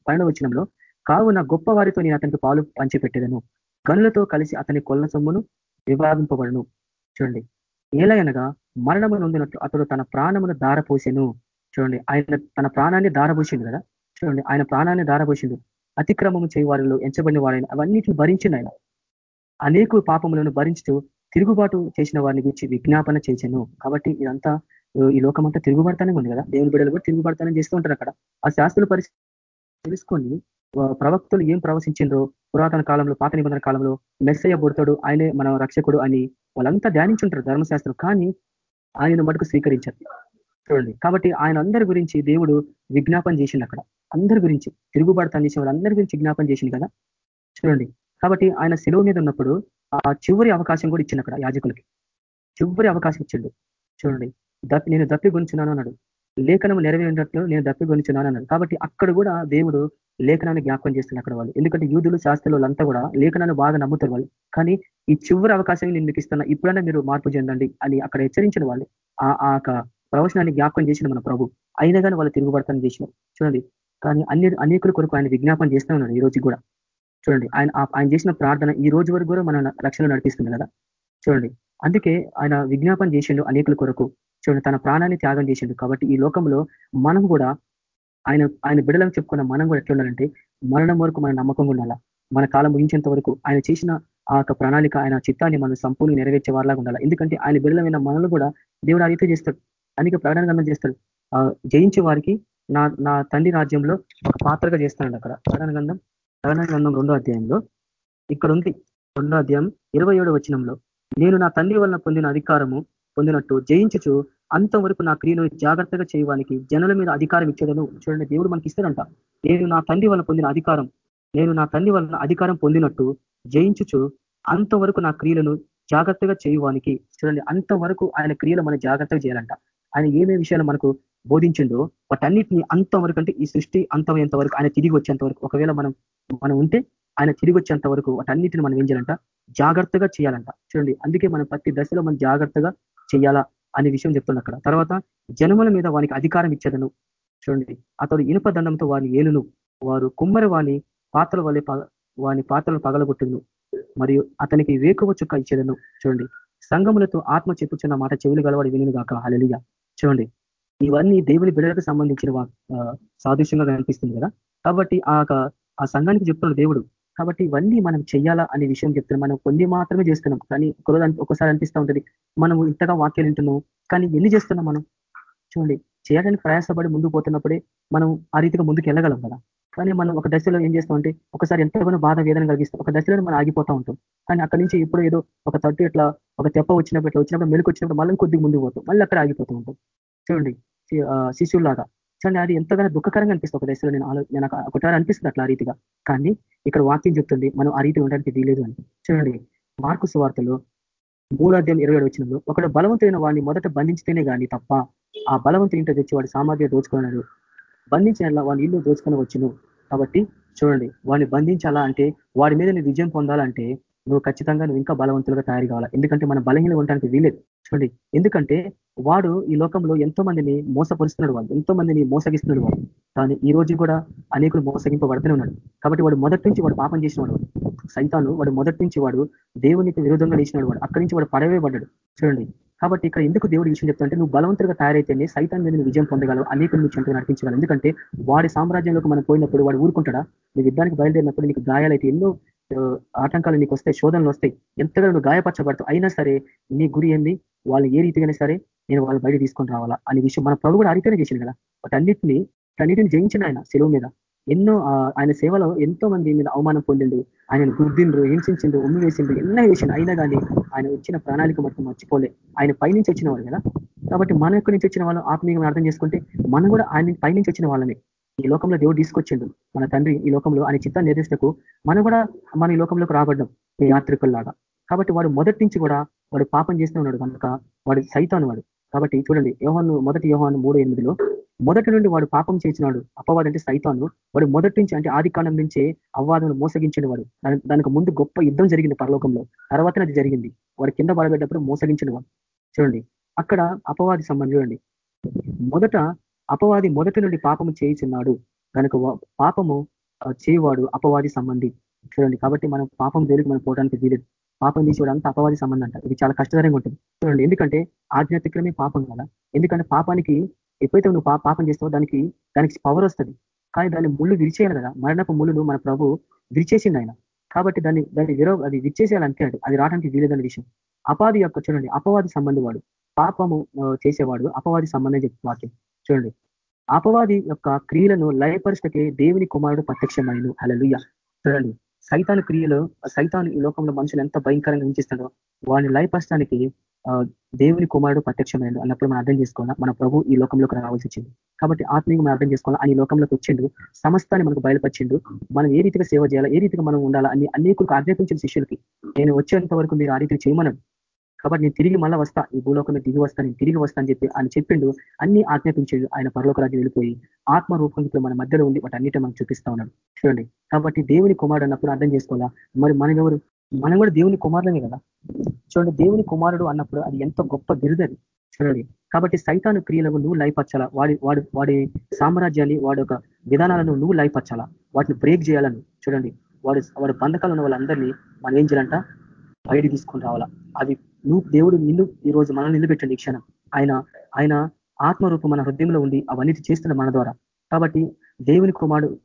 S1: పైన వచ్చినంలో కావున గొప్ప వారితో నేను అతనికి పాలు పంచిపెట్టేదను. గనులతో కలిసి అతని కొల్ల సొమ్మును విభాగింపబడను. చూడండి ఏలయనగా మరణము నొందినట్లు అతడు తన ప్రాణమును దారపోసెను చూడండి ఆయన తన ప్రాణాన్ని దారపోసింది కదా? చూడండి ఆయన ప్రాణాన్ని దారపోసిండు అతిక్రమము చేయ వారిలో ఎంచబడిన వాడైన అవన్నిటిని భరించింది ఆయన. అనేక పాపములను భరించుతూ తిరుగుబాటు చేసిన వారిని గురించి విజ్ఞాపన చేశాను. కాబట్టి ఇదంతా ఈ లోకం అంతా తిరుగుబడతానే ఉంది కదా? దేవుని బిడ్డలు కూడా తిరుగుబడతానే చేస్తూ ఉంటారు అక్కడ. ఆ శాస్త్రుల పరిస్థితి తెలుసుకొని ప్రవక్తలు ఏం ప్రవశించిండ్రో పురాతన కాలంలో పాత నిబంధన కాలంలో మెస్సయ్య బుడతాడు ఆయనే మన రక్షకుడు అని వాళ్ళంతా ధ్యానించుంటారు ధర్మశాస్త్రం. కానీ ఆయన మటుకు స్వీకరించారు. చూడండి. కాబట్టి ఆయన అందరి గురించి దేవుడు విజ్ఞాపన చేసిండు అక్కడ. అందరి గురించి తిరుగుబడతాను చేసిన వాళ్ళందరి గురించి విజ్ఞాపన చేసింది కదా? చూడండి. కాబట్టి ఆయన సెలవు మీద ఉన్నప్పుడు ఆ చివరి అవకాశం కూడా ఇచ్చింది అక్కడ యాజకులకి. చివరి అవకాశం ఇచ్చిండు. చూడండి. దప్పి నేను దప్పి గురించున్నాను అన్నాడు. లేఖనం నెరవేరినట్లు నేను దప్పి గురించున్నాను అన్నాడు. కాబట్టి అక్కడ కూడా దేవుడు లేఖనాన్ని జ్ఞాపకం చేస్తున్నారు అక్కడ వాళ్ళు. ఎందుకంటే యూదులు శాస్త్రులు వాళ్ళంతా కూడా లేఖనాన్ని బాగా నమ్ముతారు వాళ్ళు. కానీ ఈ చివరి అవకాశం నేను మీకు ఇస్తున్నా. ఇప్పుడైనా మీరు మార్పు చెందండి అని అక్కడ హెచ్చరించిన వాళ్ళు. ఆ ప్రవచనాన్ని జ్ఞాపకం చేసిన మన ప్రభు. అయినా కానీ వాళ్ళు తిరుగుబడతాను చేసిన చూడండి. కానీ అన్ని అనేకుల కొరకు ఆయన విజ్ఞాపన చేస్తూ ఉన్నాడు ఈ రోజు కూడా. చూడండి. ఆయన ఆయన చేసిన ప్రార్థన ఈ రోజు వరకు కూడా మన రక్షణ నడిపిస్తుంది కదా. చూడండి. అందుకే ఆయన విజ్ఞాపన చేసిండు అనేకుల కొరకు. చూడండి. తన ప్రాణాన్ని త్యాగం చేసిండు. కాబట్టి ఈ లోకంలో మనం కూడా ఆయన ఆయన బిడలకు చెప్పుకున్న మనం కూడా ఎట్లుండాలంటే మరణం వరకు మన నమ్మకంగా ఉండాలా. మన కాలం ముగించేంత వరకు ఆయన చేసిన ఆ ప్రణాళిక ఆయన చిత్తాన్ని మనం సంపూర్ణ నెరవేర్చే వారిలాగా ఉండాలి. ఎందుకంటే ఆయన బిడలమైన మనల్ని కూడా దేవుడు ఆ చేస్తాడు. అనేక ప్రకటన చేస్తాడు జయించే వారికి నా నా తండ్రి రాజ్యంలో ఒక పాత్రగా చేస్తాడు అక్కడ. ప్రకటన గ్రంథం ప్రకటన గ్రంథం రెండో అధ్యాయంలో. ఇక్కడ ఉంది. రెండో అధ్యాయం ఇరవై ఏడో వచనంలో. నేను నా తండ్రి వలన పొందిన అధికారము పొందినట్టు జయించుచు అంతవరకు నా క్రియను జాగ్రత్తగా చేయడానికి జనుల మీద అధికారం ఇచ్చేదను. చూడండి దేవుడు మనకి ఇస్తాడంట. నేను నా తండ్రి వల్ల పొందిన అధికారం నేను నా తండ్రి వలన అధికారం పొందినట్టు జయించుచు అంతవరకు నా క్రియలను జాగ్రత్తగా చేయడానికి చూడండి అంతవరకు ఆయన క్రియలు మనం జాగ్రత్తగా చేయాలంట. ఆయన ఏమే విషయాలు మనకు బోధించిండో వాటన్నిటిని అంతవరకు అంటే ఈ సృష్టి అంతమయ్యేంత వరకు ఆయన తిరిగి వచ్చేంత వరకు ఒకవేళ మనం మనం ఉంటే ఆయన తిరిగి వచ్చేంత వరకు వాటన్నిటిని మనం ఏం చేయాలంట? జాగ్రత్తగా చేయాలంట. చూడండి అందుకే మనం ప్రతి దశలో మనం జాగ్రత్తగా చేయాలా అనే విషయం చెప్తుంది అక్కడ. తర్వాత జనముల మీద వానికి అధికారం ఇచ్చేదను. చూడండి అతడు ఇనుప దండంతో వారిని ఏలును. వారు కుమ్మరి వాని పాత్రల వల్లే వాని పాత్రలు పగలగొట్టును మరియు అతనికి వేకువ చుక్క ఇచ్చేదను. చూడండి సంగములతో ఆత్మ చెప్పుచున్న మాట చెవులు గలవాడు వినుగాక కాక హలలిగా చూడండి. ఇవన్నీ దేవుని బిడ్డలకు సంబంధించిన సాదృశ్యంగా కనిపిస్తుంది కదా. కాబట్టి ఆ ఆ సంఘానికి చెప్తున్నాడు దేవుడు. కాబట్టి ఇవన్నీ మనం చెయ్యాలా అనే విషయం చెప్తున్నాం మనం కొన్ని మాత్రమే చేస్తున్నాం. కానీ ఒకరోజు ఒకసారి అనిపిస్తూ ఉంటుంది. మనం ఇంతగా వాక్యాలు వింటున్నాం. కానీ ఎన్ని చేస్తున్నాం మనం? చూడండి. చేయడానికి ప్రయాసపడి ముందుకు పోతున్నప్పుడే మనం ఆ రీతిగా ముందుకు వెళ్ళగలం కదా. కానీ మనం ఒక దశలో ఏం చేస్తాం అంటే ఒకసారి ఎంతగానో బాధ వేదన కలిగిస్తాం. ఒక దశలో మనం ఆగిపోతూ ఉంటాం. కానీ అక్కడి నుంచి ఇప్పుడు ఏదో ఒక తట్టు ఇట్లా ఒక తెప్ప వచ్చినప్పుడు ఇట్లా వచ్చినప్పుడు మెలకు వచ్చినప్పుడు మళ్ళీ కొద్దిగా ముందుకు పోతాం. మళ్ళీ అక్కడ ఆగిపోతూ ఉంటాం. చూడండి శిశువులాగా చూడండి అది ఎంతగానో దుఃఖకరంగా అనిపిస్తుంది ఒక దశలో. నేను నేను ఒకటారు అనిపిస్తుంది అట్లా ఆ రీతిగా. కానీ ఇక్కడ వాక్యం చెప్తుంది మనం ఆ రీతి ఉండడానికి వీలేదు అని. చూడండి మార్కు సువార్తలో మూలాధ్యాయం ఇరవై ఏడు వచ్చినప్పుడు ఒకడు బలవంతుడైన వాడిని మొదట బంధించితేనే కానీ తప్ప ఆ బలవంతుడి ఇంట తెచ్చి వాడి సామాగ్రి దోచుకున్నాడు బంధించిన వాడి ఇల్లు దోచుకొని వచ్చును కాబట్టి చూడండి వాడిని బంధించాలా అంటే వాడి మీద విజయం పొందాలంటే నువ్వు ఖచ్చితంగా నువ్వు ఇంకా బలవంతులుగా తయారు కావాలా. ఎందుకంటే మన బలహీన ఉండడానికి వీలేదు చూడండి ఎందుకంటే వాడు ఈ లోకంలో ఎంతో మందిని మోసపరుస్తున్నాడు వాడు ఎంతో మందిని మోసగిస్తున్నాడు వాడు. కానీ ఈ రోజు కూడా అనేకులు మోసగింపబడుతూనే ఉన్నాడు కాబట్టి వాడు మొదటి నుంచి వాడు పాపం చేసినవాడు సైతాను వాడు మొదటి నుంచి వాడు దేవునికి విరోధంగా లేచినాడు వాడు. అక్కడి నుంచి వాడు పడవేయబడ్డాడు. చూడండి కాబట్టి ఇక్కడ ఎందుకు దేవుడు విషయం చెప్తుంటే నువ్వు బలవంతంగా తయారైతేనే సైతం మీద విజయం పొందగలవు అనేక నువ్వు చెంతగా నడిపించగలవు ఎందుకంటే వాడి సామ్రాజ్యంలోకి మనం పోయినప్పుడు వాడు ఊరుకుంటాడా? నువ్వు యుద్ధానికి బయలుదేరినప్పుడు నీకు గాయాలైతే ఎన్నో ఆటంకాలు నీకు వస్తాయి శోధనలు వస్తాయి. ఎంతగా నువ్వు గాయపరచబడతావు అయినా సరే నీ గురి ఏంది? వాళ్ళు ఏ రీతిగానే సరే నేను వాళ్ళు బయట తీసుకొని రావాలా అనే విషయం మన ప్రభు కూడా అరితేనే చేసింది కదా. వాటన్నిటిని అన్నిటిని జయించిన ఆయన సెలవు మీద. ఎన్నో ఆయన సేవలో ఎంతో మంది మీద అవమానం పొందిండు ఆయన గుర్దిండ్రు హింసించిండు ఉమ్మి వేసిండు ఎన్నో వేసిండు అయినా కానీ ఆయన వచ్చిన ప్రణాళిక మొత్తం మర్చిపోలే. ఆయన పైనుంచి వచ్చిన వాడు కదా. కాబట్టి మన యొక్క నుంచి వచ్చిన వాళ్ళు ఆత్మీయంగా అర్థం చేసుకుంటే మనం కూడా ఆయన పైనుంచి వచ్చిన వాళ్ళమే. ఈ లోకంలో దేవుడు తీసుకొచ్చిండు మన తండ్రి ఈ లోకంలో ఆయన చిత్తాన్ని నిర్దిష్టకు మనం కూడా మన ఈ లోకంలోకి రాబడ్డం ఈ యాత్రికుల్లాగా. కాబట్టి వాడు మొదటి నుంచి కూడా వాడు పాపం చేస్తూ ఉన్నాడు కనుక వాడు సైతాను వాడు. కాబట్టి చూడండి యోహాను మొదటి యోహాను మూడు ఎనిమిదిలో మొదటి నుండి వాడు పాపం చేసినాడు. అపవాదం అంటే సైతాను. వాడు మొదటి నుంచి అంటే ఆది కాలం నుంచే అవ్వాదను మోసగించిన వాడు దానికి ముందు గొప్ప యుద్ధం జరిగింది పరలోకంలో. తర్వాత అది జరిగింది. వాడు కింద పడబెట్టప్పుడు మోసగించిన వాడు చూడండి. అక్కడ అపవాది సంబంధం చూడండి. మొదట అపవాది మొదటి నుండి పాపము చేయుచున్నాడు. కనుక పాపము చేయవాడు అపవాది సంబంధి. చూడండి. కాబట్టి మనం పాపం జోలికి మనం పోవడానికి వీలేదు. పాపం తీసుకోవడానికి అపవాది సంబంధం అంట. ఇది చాలా కష్టతరంగా ఉంటుంది. చూడండి. ఎందుకంటే ఆజ్ఞాతిక్రమే పాపం కదా. ఎందుకంటే పాపానికి ఎప్పుడైతే నువ్వు పాపం చేస్తావో దానికి దానికి పవర్ వస్తుంది. కానీ దాన్ని ముళ్ళు విరిచేయాలి కదా. మరణపు ముళ్ళు మన ప్రభు విరిచేసింది ఆయన. కాబట్టి దాన్ని దాన్ని విరో అది విరిచేసేయాలంటే అది రావడానికి వీలేదన్న విషయం. అపాది యొక్క చూడండి అపవాది సంబంధం వాడు. పాపము చేసేవాడు అపవాది సంబంధం చెప్పి వాక్యం. చూడండి. అపవాది యొక్క క్రియలను లయపరుస్తకే దేవుని కుమారుడు ప్రత్యక్షమైన. అలలుయ చూడండి. సైతాను క్రియలు సైతాను ఈ లోకంలో మనుషులు ఎంత భయంకరంగా ఉంచిస్తాడో వాడిని లయపరచడానికి దేవుని కుమారుడు ప్రత్యక్షమైన అన్నప్పుడు మనం అర్థం చేసుకోవాలా? మన ప్రభు ఈ లోకంలోకి రావాల్సి వచ్చింది కాబట్టి ఆత్మీయంగా మనం అర్థం చేసుకోవాలా? అని లోకంలోకి వచ్చిండు సమస్తాన్ని మనకు బయలుపరిచిండు. మనం ఏ రీతిగా సేవ చేయాలా? ఏ రీతిగా మనం ఉండాలా? అని అనేకులకు ఆజ్ఞాపించిన శిష్యులకి నేను వచ్చేంత వరకు మీరు ఆ రీతిగా చేయమన్నాడు కాబట్టి నేను తిరిగి మళ్ళీ వస్తా ఈ భూలోకం దిగి వస్తా నేను తిరిగి వస్తా అని చెప్పి ఆయన చెప్పిండు. అన్ని ఆజ్ఞాపించాడు. ఆయన పరలోక రాజ్యం వెళ్ళిపోయి ఆత్మ రూపంలో మన మధ్యలో ఉండి వాటి అన్నిటి మనకు చూపిస్తా ఉన్నాడు. చూడండి. కాబట్టి దేవుని కుమారుడు అన్నప్పుడు అర్థం చేసుకోవాలా? మరి మనం ఎవరు? మనం కూడా దేవుని కుమారులమే కదా? చూడండి దేవుని కుమారుడు అన్నప్పుడు అది ఎంత గొప్ప బిరుదది చూడండి. కాబట్టి సైతాను క్రియలకు నువ్వు లయపరచాలా? వాడి వాడి వాడి సామ్రాజ్యాన్ని వాడి యొక్క విధానాలను నువ్వు లయపరచాలా? వాటిని బ్రేక్ చేయాలను చూడండి. వాడు వాడు బంధకాలు ఉన్న వాళ్ళందరినీ మనం ఏం చేయాలంట బయట తీసుకొని రావాలా? అది నువ్వు దేవుడు నిన్ను ఈ రోజు మనల్ని నిలబెట్టండి ఈ క్షణం. ఆయన ఆయన ఆత్మరూపం మన హృదయంలో ఉండి అవన్నీ చేస్తున్న మన ద్వారా. కాబట్టి దేవుని కుమారుడు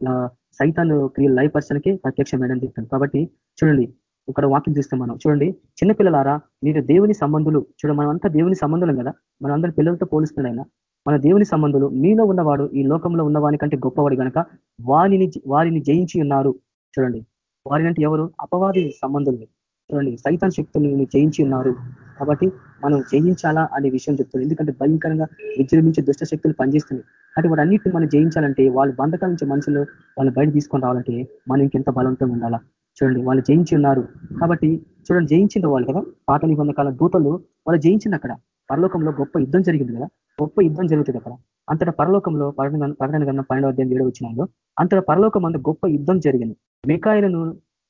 S1: సైతాన్ క్రియ లైవ్ పర్సన్కే ప్రత్యక్షమైన చెప్తాను. కాబట్టి చూడండి ఇక్కడ వాక్యం చేస్తాం మనం. చూడండి చిన్నపిల్లలారా మీరు దేవుని సంబంధులు. చూడ మనం అంతా దేవుని సంబంధులం కదా? మన అందరి పిల్లలతో పోలుస్తున్నాయి మన దేవుని సంబంధులు మీలో ఉన్నవాడు ఈ లోకంలో ఉన్నవాని కంటే గొప్పవాడు కనుక వారిని వారిని జయించి ఉన్నారు. చూడండి వారిని అంటే ఎవరు? అపవాది సంబంధులు. చూడండి సైతాన్ శక్తులను జయించి ఉన్నారు. కాబట్టి మనం జయించాలా అనే విషయం చెప్తుంది. ఎందుకంటే భయంకరంగా విజృంభించే దుష్ట శక్తులు పనిచేస్తున్నాయి. కాబట్టి వాడు మనం జయించాలంటే వాళ్ళు బంధకాల నుంచి మనుషులు వాళ్ళు బయట తీసుకొని రావాలంటే మనం ఇంకెంత బలవంతంగా ఉండాలా? చూడండి వాళ్ళు జయించి ఉన్నారు. కాబట్టి చూడండి జయించింది వాళ్ళు కదా? పాత నిబంధకాల దూతలు వాళ్ళు జయించింది అక్కడ. పరలోకంలో గొప్ప యుద్ధం జరిగింది కదా? గొప్ప యుద్ధం జరుగుతుంది అక్కడ. అంతటా పరలోకంలో ప్రకటన గన్న పన్నెండవ అధ్యాయం ఏడు వచ్చినాడు అంతటా పరలోకం అంత గొప్ప యుద్ధం జరిగింది. మికాయలను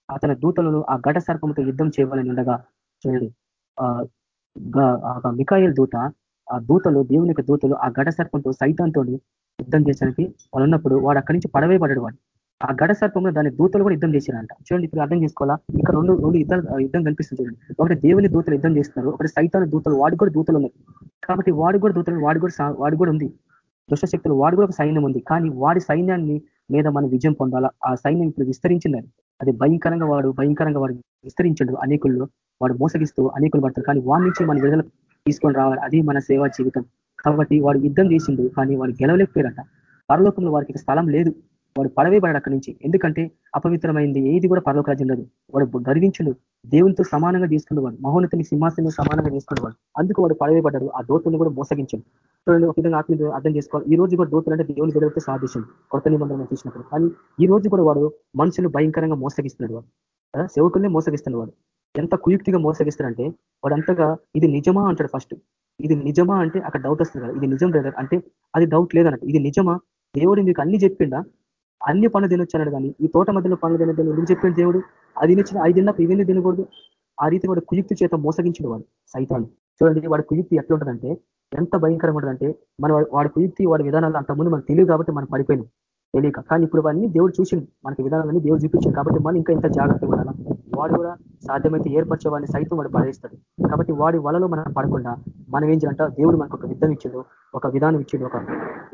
S1: అతని దూతలను ఆ ఘట సర్పంతో యుద్ధం చేయాలని ఉండగా చూడండి. మికాయల్ దూత ఆ దూతలు దేవుని యొక్క దూతలు ఆ ఘట సర్పంతో సైతాంతో యుద్ధం చేసడానికి వాళ్ళు ఉన్నప్పుడు వాడు అక్కడి నుంచి పడవే పడ్డాడు వాడు. ఆ గడ సర్పంలో దాని దూతలు కూడా యుద్ధం చేశారంట చూడండి ఇప్పుడు అర్థం చేసుకోవాలా? ఇక్కడ రెండు రెండు యుద్ధాలు యుద్ధం కనిపిస్తుంది చూడండి. ఒకటి దేవుని దూతలు యుద్ధం చేస్తున్నారు ఒకటి సైతాన దూతలు వాడు కూడా దూతలు ఉన్నాయి కాబట్టి వాడు కూడా దూతలు వాడు కూడా వాడు కూడా ఉంది. దుష్టశక్తులు వాడు కూడా ఒక సైన్యం ఉంది. కానీ వాడి సైన్యాన్ని మీద మనం విజయం పొందాలా? ఆ సైన్యం ఇప్పుడు విస్తరించిందని. అది భయంకరంగా వాడు భయంకరంగా వాడు విస్తరించడు. అనేకుల్లో వాడు మోసగిస్తూ అనేకులు పడతారు. కానీ వాడి నుంచి మన విడుదల తీసుకొని రావాలి. అది మన సేవా జీవితం. కాబట్టి వాడు యుద్ధం చేసిండు కానీ వాడు గెలవలేకపోయారట పరలోకంలో వారికి స్థలం లేదు. వాడు పడవేయబడాడు అక్కడి నుంచి. ఎందుకంటే అపవిత్రమైంది ఏది కూడా పరలోక రాజ్యం లేదు. వాడు గర్వించుడు దేవునితో సమానంగా తీసుకునేవాడు మహోన్నతిని సింహాసనం సమానంగా తీసుకునేవాడు అందుకు వాడు పడవేయబడ్డాడు ఆ దోతులను కూడా మోసగించాడు. చూడండి ఒక విధంగా ఆత్మీయ అర్థం చేసుకోవాలి. ఈ రోజు కూడా దోతులు అంటే దేవుని గొడవతో సాధించండి కొత్త నిబంధనలు చూసినప్పుడు. కానీ ఈ రోజు కూడా వాడు మనుషులు భయంకరంగా మోసగిస్తున్నాడు వాడు. సేవకుల్నే మోసగిస్తున్నాడు వాడు. ఎంత కుయుక్తిగా మోసగిస్తాడంటే వాడు అంతగా ఇది నిజమా అంటాడు ఫస్ట్. ఇది నిజమా అంటే అక్కడ డౌట్ వస్తుంది కదా. ఇది నిజం బ్రదర్ అంటే అది డౌట్ లేదన్నట్టు. ఇది నిజమా? దేవుడు మీకు అన్ని చెప్పిండా? అన్ని పనులు తినొచ్చాడు కానీ ఈ తోట మధ్యలో పనులు తినద్దని ఎందుకు చెప్పాడు దేవుడు? అది తినొచ్చిన ఐదు తిన్నప్పుడు ఇవన్నీ తినకూడదు? ఆ రీతి వాడు కుయుక్తి చేత మోసగించిన వాడు సైతాన్ని చూడండి వాడి కుయుక్తి ఎట్లా ఉంటుందంటే ఎంత భయంకరంగా ఉంటుందంటే మన వాడి కుయుక్తి వాడి విధానాలు అంతకుముందు మనకు తెలియదు కాబట్టి మనం పడిపోయినాం. తెలియక. కానీ ఇప్పుడు వాడిని దేవుడు చూసింది మనకి విధానాలన్నీ దేవుడు చూపించింది కాబట్టి మనం ఇంకా ఎంత జాగ్రత్తగా ఉండాలా? వాడు కూడా సాధ్యమైతే ఏర్పరిచే వాడిని సైతం వాడు పడేస్తాడు. కాబట్టి వాడి వలలో మనం పడకుండా మనం ఏం చేయాలంట దేవుడు మనకు ఒక యుద్ధం ఇచ్చిండు ఒక విధానం ఇచ్చిండు ఒక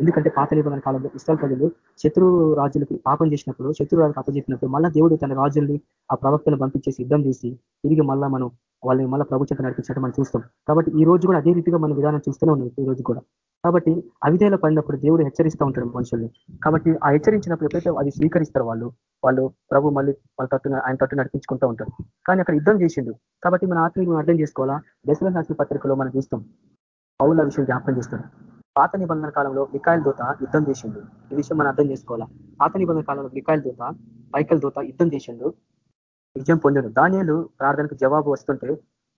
S1: ఎందుకంటే పాత నిబంధన కాలంలో ఇస్రాల్ ప్రజలు శత్రు రాజులకి పాపం చేసినప్పుడు శత్రు రాజులకు అప్పచెప్పినప్పుడు మళ్ళా దేవుడు తన రాజుల్ని ఆ ప్రవక్తను పంపించేసి యుద్ధం చేసి తిరిగి మళ్ళా మనం వాళ్ళని మళ్ళీ ప్రభుత్వం నడిపించడం మనం చూస్తాం. కాబట్టి ఈ రోజు కూడా అదే రీతిగా మనం విధానం చూస్తూనే ఉన్నాం ఈ రోజు కూడా. కాబట్టి అవిధేలో పడినప్పుడు దేవుడు హెచ్చరిస్తూ ఉంటాడు మనుషుల్ని. కాబట్టి ఆ హెచ్చరించినప్పుడు ఎప్పుడైతే అది స్వీకరిస్తారు వాళ్ళు వాళ్ళు ప్రభు మళ్ళీ వాళ్ళ తట్టు ఆయన తట్టు నడిపించుకుంటూ ఉంటారు. కానీ అక్కడ యుద్ధం చేసిండు. కాబట్టి మన ఆత్మీయ అర్థం చేసుకోవాలా? దశల రాసిన పత్రికలో మనం చూస్తాం. పౌల విషయం జ్ఞాపకం చేస్తాడు. పాత నిబంధన కాలంలో మికాయల దూత యుద్ధం చేసిండు. ఈ విషయం మనం అర్థం చేసుకోవాలా? పాత నిబంధన కాలంలో మికాయల దూత మైకల్ దూత యుద్ధం చేసిండు. విజయం పొందాడు. దానియాలు ప్రార్థనకు జవాబు వస్తుంటే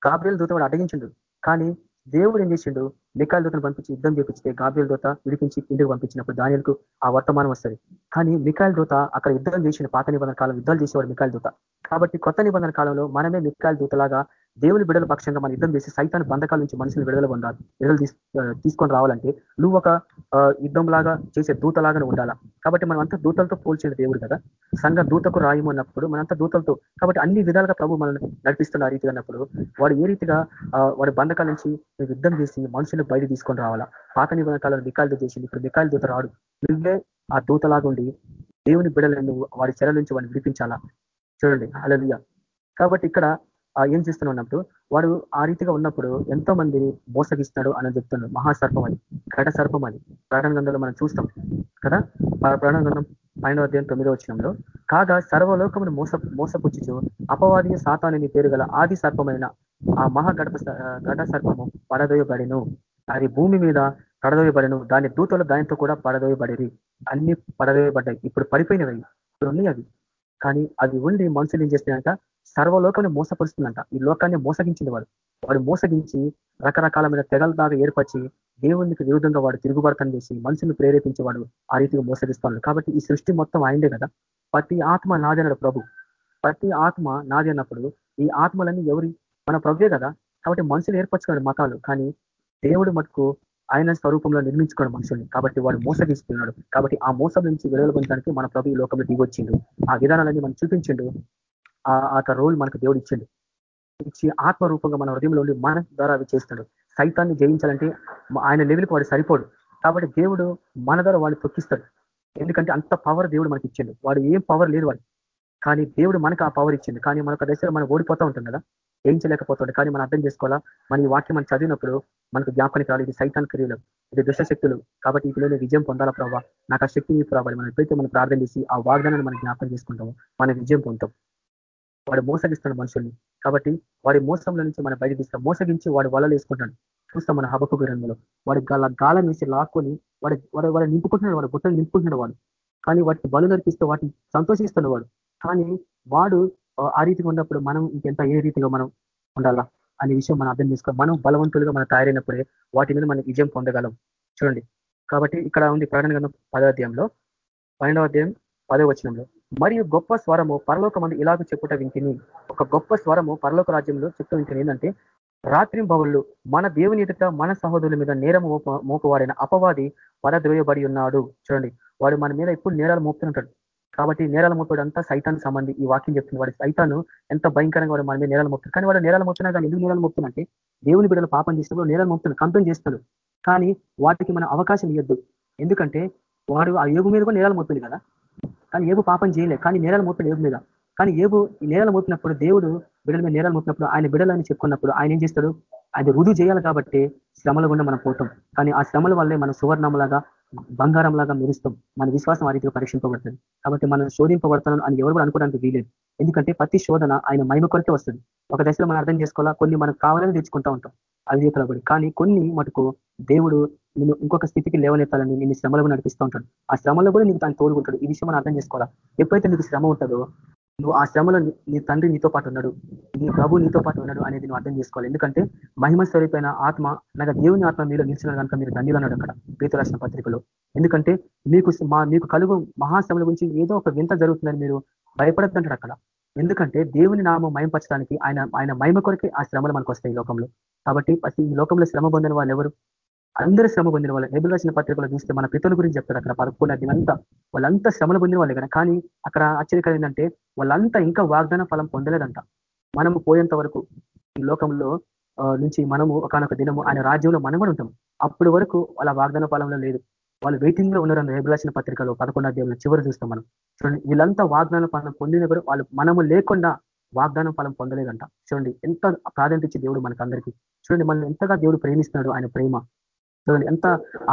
S1: గాబ్రియల్ దూత వాడు అడగించిండు. కానీ దేవుడు ఏం చేసిండు? మికాయల దూతను పంపించి యుద్ధం చేపించితే గాబ్రియల్ దూత విడిపించి ఇంటికి పంపించినప్పుడు దానిలకు ఆ వర్తమానం వస్తుంది. కానీ మికాయల దూత అక్కడ యుద్ధం చేసిన పాత నిబంధన కాలం యుద్ధాలు చేసేవాడు మికాయల దూత. కాబట్టి కొత్త నిబంధన కాలంలో మనమే మికాయల దూతలాగా దేవుని బిడల పక్షంగా మన యుద్ధం చేసి సైతాన్ని బంధకాల నుంచి మనుషులు విడుదల పొందాలి విడుదల తీసుకొని రావాలంటే నువ్వు ఒక యుద్ధం లాగా చేసే దూతలాగానే ఉండాలా? కాబట్టి మనం అంతా దూతలతో పోల్చిన దేవుడు కదా. సంఘ దూతకు రాయము అన్నప్పుడు మనంతా దూతలతో కాబట్టి అన్ని విధాలుగా ప్రభు మనల్ని నడిపిస్తున్న రీతిగా అన్నప్పుడు వాడు ఏ రీతిగా వాడి బంధకాల నుంచి యుద్ధం చేసి మనుషులు బయట తీసుకొని రావాలా? పాత నిబంధన కాలంలో చేసి చేసింది ఇప్పుడు వికాయల దూత రాడు. నువ్వే ఆ దూతలాగా ఉండి దేవుని బిడలను వాడి చెర నుంచి వాడిని విడిపించాలా? చూడండి. అలలియ కాబట్టి ఇక్కడ ఏం చేస్తున్నా ఉన్నప్పుడు వాడు ఆ రీతిగా ఉన్నప్పుడు ఎంతో మందిని మోసగిస్తున్నాడు అని చెప్తున్నాడు. మహాసర్పం అది. ఘట సర్పం అది. ప్రకటన గ్రంథంలో మనం చూస్తాం కదా? ప్రకటన గ్రంథం పైన అధ్యాయం తొమ్మిదో వచ్చినంలో కాగా సర్వలోకమును మోస మోసపుచ్చుచు అపవాది సాతాని పేరు గల ఆది సర్పమైన ఆ మహా గడప ఘట సర్పము పడదోయబడిను. అది భూమి మీద పడదోయబడిను. దాని దూతలు దానితో కూడా పడదోయబడేది అన్ని పడదోయబడ్డాయి. ఇప్పుడు పడిపోయినవి ఇప్పుడు ఉన్నాయి అవి. కానీ అవి ఉండి మనుషులు ఏం చేస్తున్నాయంట సర్వలోకాన్ని మోసపరుస్తుందంట. ఈ లోకాన్ని మోసగించింది వాడు. వాడు మోసగించి రకరకాలమైన తెగల దాకా ఏర్పరిచి దేవునికి విరుద్ధంగా వాడు తిరుగుబడతం చేసి మనుషులు ప్రేరేపించేవాడు ఆ రీతిగా మోసగిస్తున్నాడు. కాబట్టి ఈ సృష్టి మొత్తం అయిందే కదా. ప్రతి ఆత్మ నాదన్నాడు ప్రభు. ప్రతి ఆత్మ నాది అన్నప్పుడు ఈ ఆత్మలన్నీ ఎవరి మన ప్రభువే కదా. కాబట్టి మనుషులు ఏర్పరచుకున్నాడు మతాలు. కానీ దేవుడు మటుకు ఆయన స్వరూపంలో నిర్మించుకోవడం మనుషుల్ని. కాబట్టి వాడు మోసగిస్తున్నాడు. కాబట్టి ఆ మోసం నుంచి విడుదల పొందడానికి మన ప్రభు ఈ లోకంలో దిగొచ్చిండు. ఆ విధానాలన్నీ మనం చూపించిండు. ఆ రోల్ మనకు దేవుడు ఇచ్చిండు. ఇచ్చి ఆత్మరూపంగా మన హృదయంలో ఉండి మన ద్వారా అవి చేస్తాడు. సైతాన్ని జయించాలంటే ఆయన లెవెల్కి వాడు సరిపోడు. కాబట్టి దేవుడు మన ద్వారా వాడిని తొక్కిస్తాడు. ఎందుకంటే అంత పవర్ దేవుడు మనకి ఇచ్చిండు. వాడు ఏం పవర్ లేదు వాడు కానీ దేవుడు మనకు ఆ పవర్ ఇచ్చింది కానీ మనకు దశలో మనం ఓడిపోతూ ఉంటాం కదా. ఏం కానీ మనం అర్థం చేసుకోవాలా? మన ఈ వాక్యం మనం చదివినప్పుడు మనకు జ్ఞాపకానికి రావాలి ఇది సైతాన్ క్రియలు. ఇది దుష్టశక్తులు. కాబట్టి ఇప్పుడు విజయం పొందాలా ప్రభావ నాకు ఆ శక్తిని రావాలి మనం ఎప్పుడైతే మనం ప్రార్థన చేసి ఆ వాగ్దానాన్ని మనం జ్ఞాపకం చేసుకుంటామో మనం విజయం పొందుతాం. వాడు మోసగిస్తున్నాడు మనుషుల్ని. కాబట్టి వాడి మోసంలో నుంచి మనం బయట తీస్తాం. మోసగించి వాడు వలలు వేసుకుంటాడు. చూస్తాం మన హబకు గ్రంథంలో. వాడి గాల గాలం వేసి లాక్కొని వాడు వాడు వాడు నింపుకుంటున్నాడు వాడు గుట్టలు నింపుకుంటున్నాడు వాడు. కానీ వాటిని బలు నడిపిస్తూ వాటిని సంతోషిస్తున్నాడు వాడు. కానీ వాడు ఆ రీతిగా ఉన్నప్పుడు మనం ఇంకెంత ఏ రీతిలో మనం ఉండాలా అనే విషయం మనం అర్థం చేసుకోవాలి. మనం బలవంతులుగా మనం తయారైనప్పుడే వాటి మీద మనం విజయం పొందగలం. చూడండి. కాబట్టి ఇక్కడ ఉంది ప్రకటన గ్రంథం పదాధ్యాయంలో పన్నెండవ అధ్యాయం పదో వచనంలో. మరియు గొప్ప స్వరము పరలోక మంది ఇలాగ చెప్పుట వింటిని. ఒక గొప్ప స్వరము పరలోక రాజ్యంలో చెప్తూ వింటిని ఏంటంటే రాత్రి భవన్లు మన దేవుని ఎదుట మన సహోదరుల మీద నేరం మోపవాడిన అపవాది పరద్రోయబడి ఉన్నాడు. చూడండి వాడు మన మీద ఎప్పుడు నేరాలు మోపుతుంటాడు. కాబట్టి నేరాలు మోపుడు అంతా సైతాన్ సంబంధి ఈ వాక్యం చెప్తుంది. వాడు సైతాను ఎంత భయంకరంగా వాడు మన మీద నేరాలు మోపుతుంది కానీ వాడు నేరాలు మోపుతున్నా కానీ ఎందుకు నేరాలు మోపుతుందంటే దేవుని బిడ్డలు పాపం చేసినప్పుడు నేరాలు మోపుతున్నాడు కంపెనీ చేస్తాడు. కానీ వాటికి మనం అవకాశం ఇవ్వద్దు ఎందుకంటే వాడు ఆ యోగు మీద కూడా నేరాలు మోపుతుంది కదా. కానీ ఏబు పాపం చేయలే. కానీ నేరాలు మోపుతాడు ఏబు మీద. కానీ ఏబు నేరాలు మోపినప్పుడు దేవుడు బిడ్డల మీద నేరాలు మోపినప్పుడు ఆయన బిడ్డలని చెప్పుకున్నప్పుడు ఆయన ఏం చేస్తాడు? అది రుజువు చేయాలి కాబట్టి శ్రమల గుండా మనం పోతాం. కానీ ఆ శ్రమల వల్లే మన సువర్ణంలాగా బంగారం లాగా మెరుస్తాం. మన విశ్వాసం ఆ రీతిగా పరీక్షింపబడుతుంది. కాబట్టి మనం శోధింపబడతాను అని ఎవరు కూడా అనుకోవడానికి వీలేదు ఎందుకంటే ప్రతి శోధన ఆయన మహిమ కొరకే వస్తుంది. ఒక దశలో మనం అర్థం చేసుకోవాలా? కొన్ని మనకు కావాలని తెచ్చుకుంటా ఉంటాం. అవిధేతలో కానీ కొన్ని మటుకు దేవుడు నేను ఇంకొక స్థితికి లేవనెత్తాలని నేను శ్రమలకు నడిపిస్తూ ఉంటాడు. ఆ శ్రమలో కూడా నీకు తాను తోడుకుంటాడు ఈ విషయం మనం అర్థం చేసుకోవాలా? ఎప్పుడైతే నీకు శ్రమ ఉంటుందో నువ్వు ఆ శ్రమలో నీ తండ్రి నీతో పాటు ఉన్నాడు. నీ ప్రభు నీతో పాటు ఉన్నాడు అనేది నువ్వు అర్థం చేసుకోవాలి. ఎందుకంటే మహిమ స్వరూపైన ఆత్మ నాకు దేవుని ఆత్మ మీలో నిలిచిన కనుక మీరు దండిలో అన్నాడు అక్కడ ప్రీతి పత్రికలో. ఎందుకంటే మీకు మా మీకు కలుగు మహాశ్రమల గురించి ఏదో ఒక వింత జరుగుతుందని మీరు భయపడద్దంటాడు అక్కడ. ఎందుకంటే దేవుని నామం మయంపరచడానికి ఆయన ఆయన మహిమ కొరకే ఆ శ్రమలు మనకు వస్తాయి ఈ లోకంలో. కాబట్టి ఈ లోకంలో శ్రమ పొందిన వాళ్ళు ఎవరు? అందరూ శ్రమ పొందిన వాళ్ళు. ఎదురు రాసిన పత్రికలు చూస్తే మన పితల గురించి చెప్తారు అక్కడ పదకొండు అంతా. వాళ్ళంతా శ్రమలు పొందిన వాళ్ళే కదా. కానీ అక్కడ ఆశ్చర్యకరం ఏంటంటే వాళ్ళంతా ఇంకా వాగ్దాన ఫలం పొందలేదంట. మనము పోయేంత వరకు ఈ లోకంలో నుంచి మనము ఒకనొక దినము ఆయన రాజ్యంలో మనం కూడా ఉంటాం. అప్పటి వరకు వాళ్ళ వాగ్దాన ఫలంలో లేదు. వాళ్ళు వెయిటింగ్లో ఉన్నారని రేబులాసిన పత్రికలో పదకొండు అధ్యాయంలో చివరి చూస్తాం మనం. చూడండి వీళ్ళంతా వాగ్దాన ఫలం కూడా వాళ్ళు మనము లేకుండా వాగ్దానం ఫలం పొందలేదంట. చూడండి ఎంత ప్రాధాన్యత ఇచ్చి దేవుడు మనకందరికీ. చూడండి మనల్ని ఎంతగా దేవుడు ప్రేమిస్తున్నాడు ఆయన ప్రేమ. చూడండి ఎంత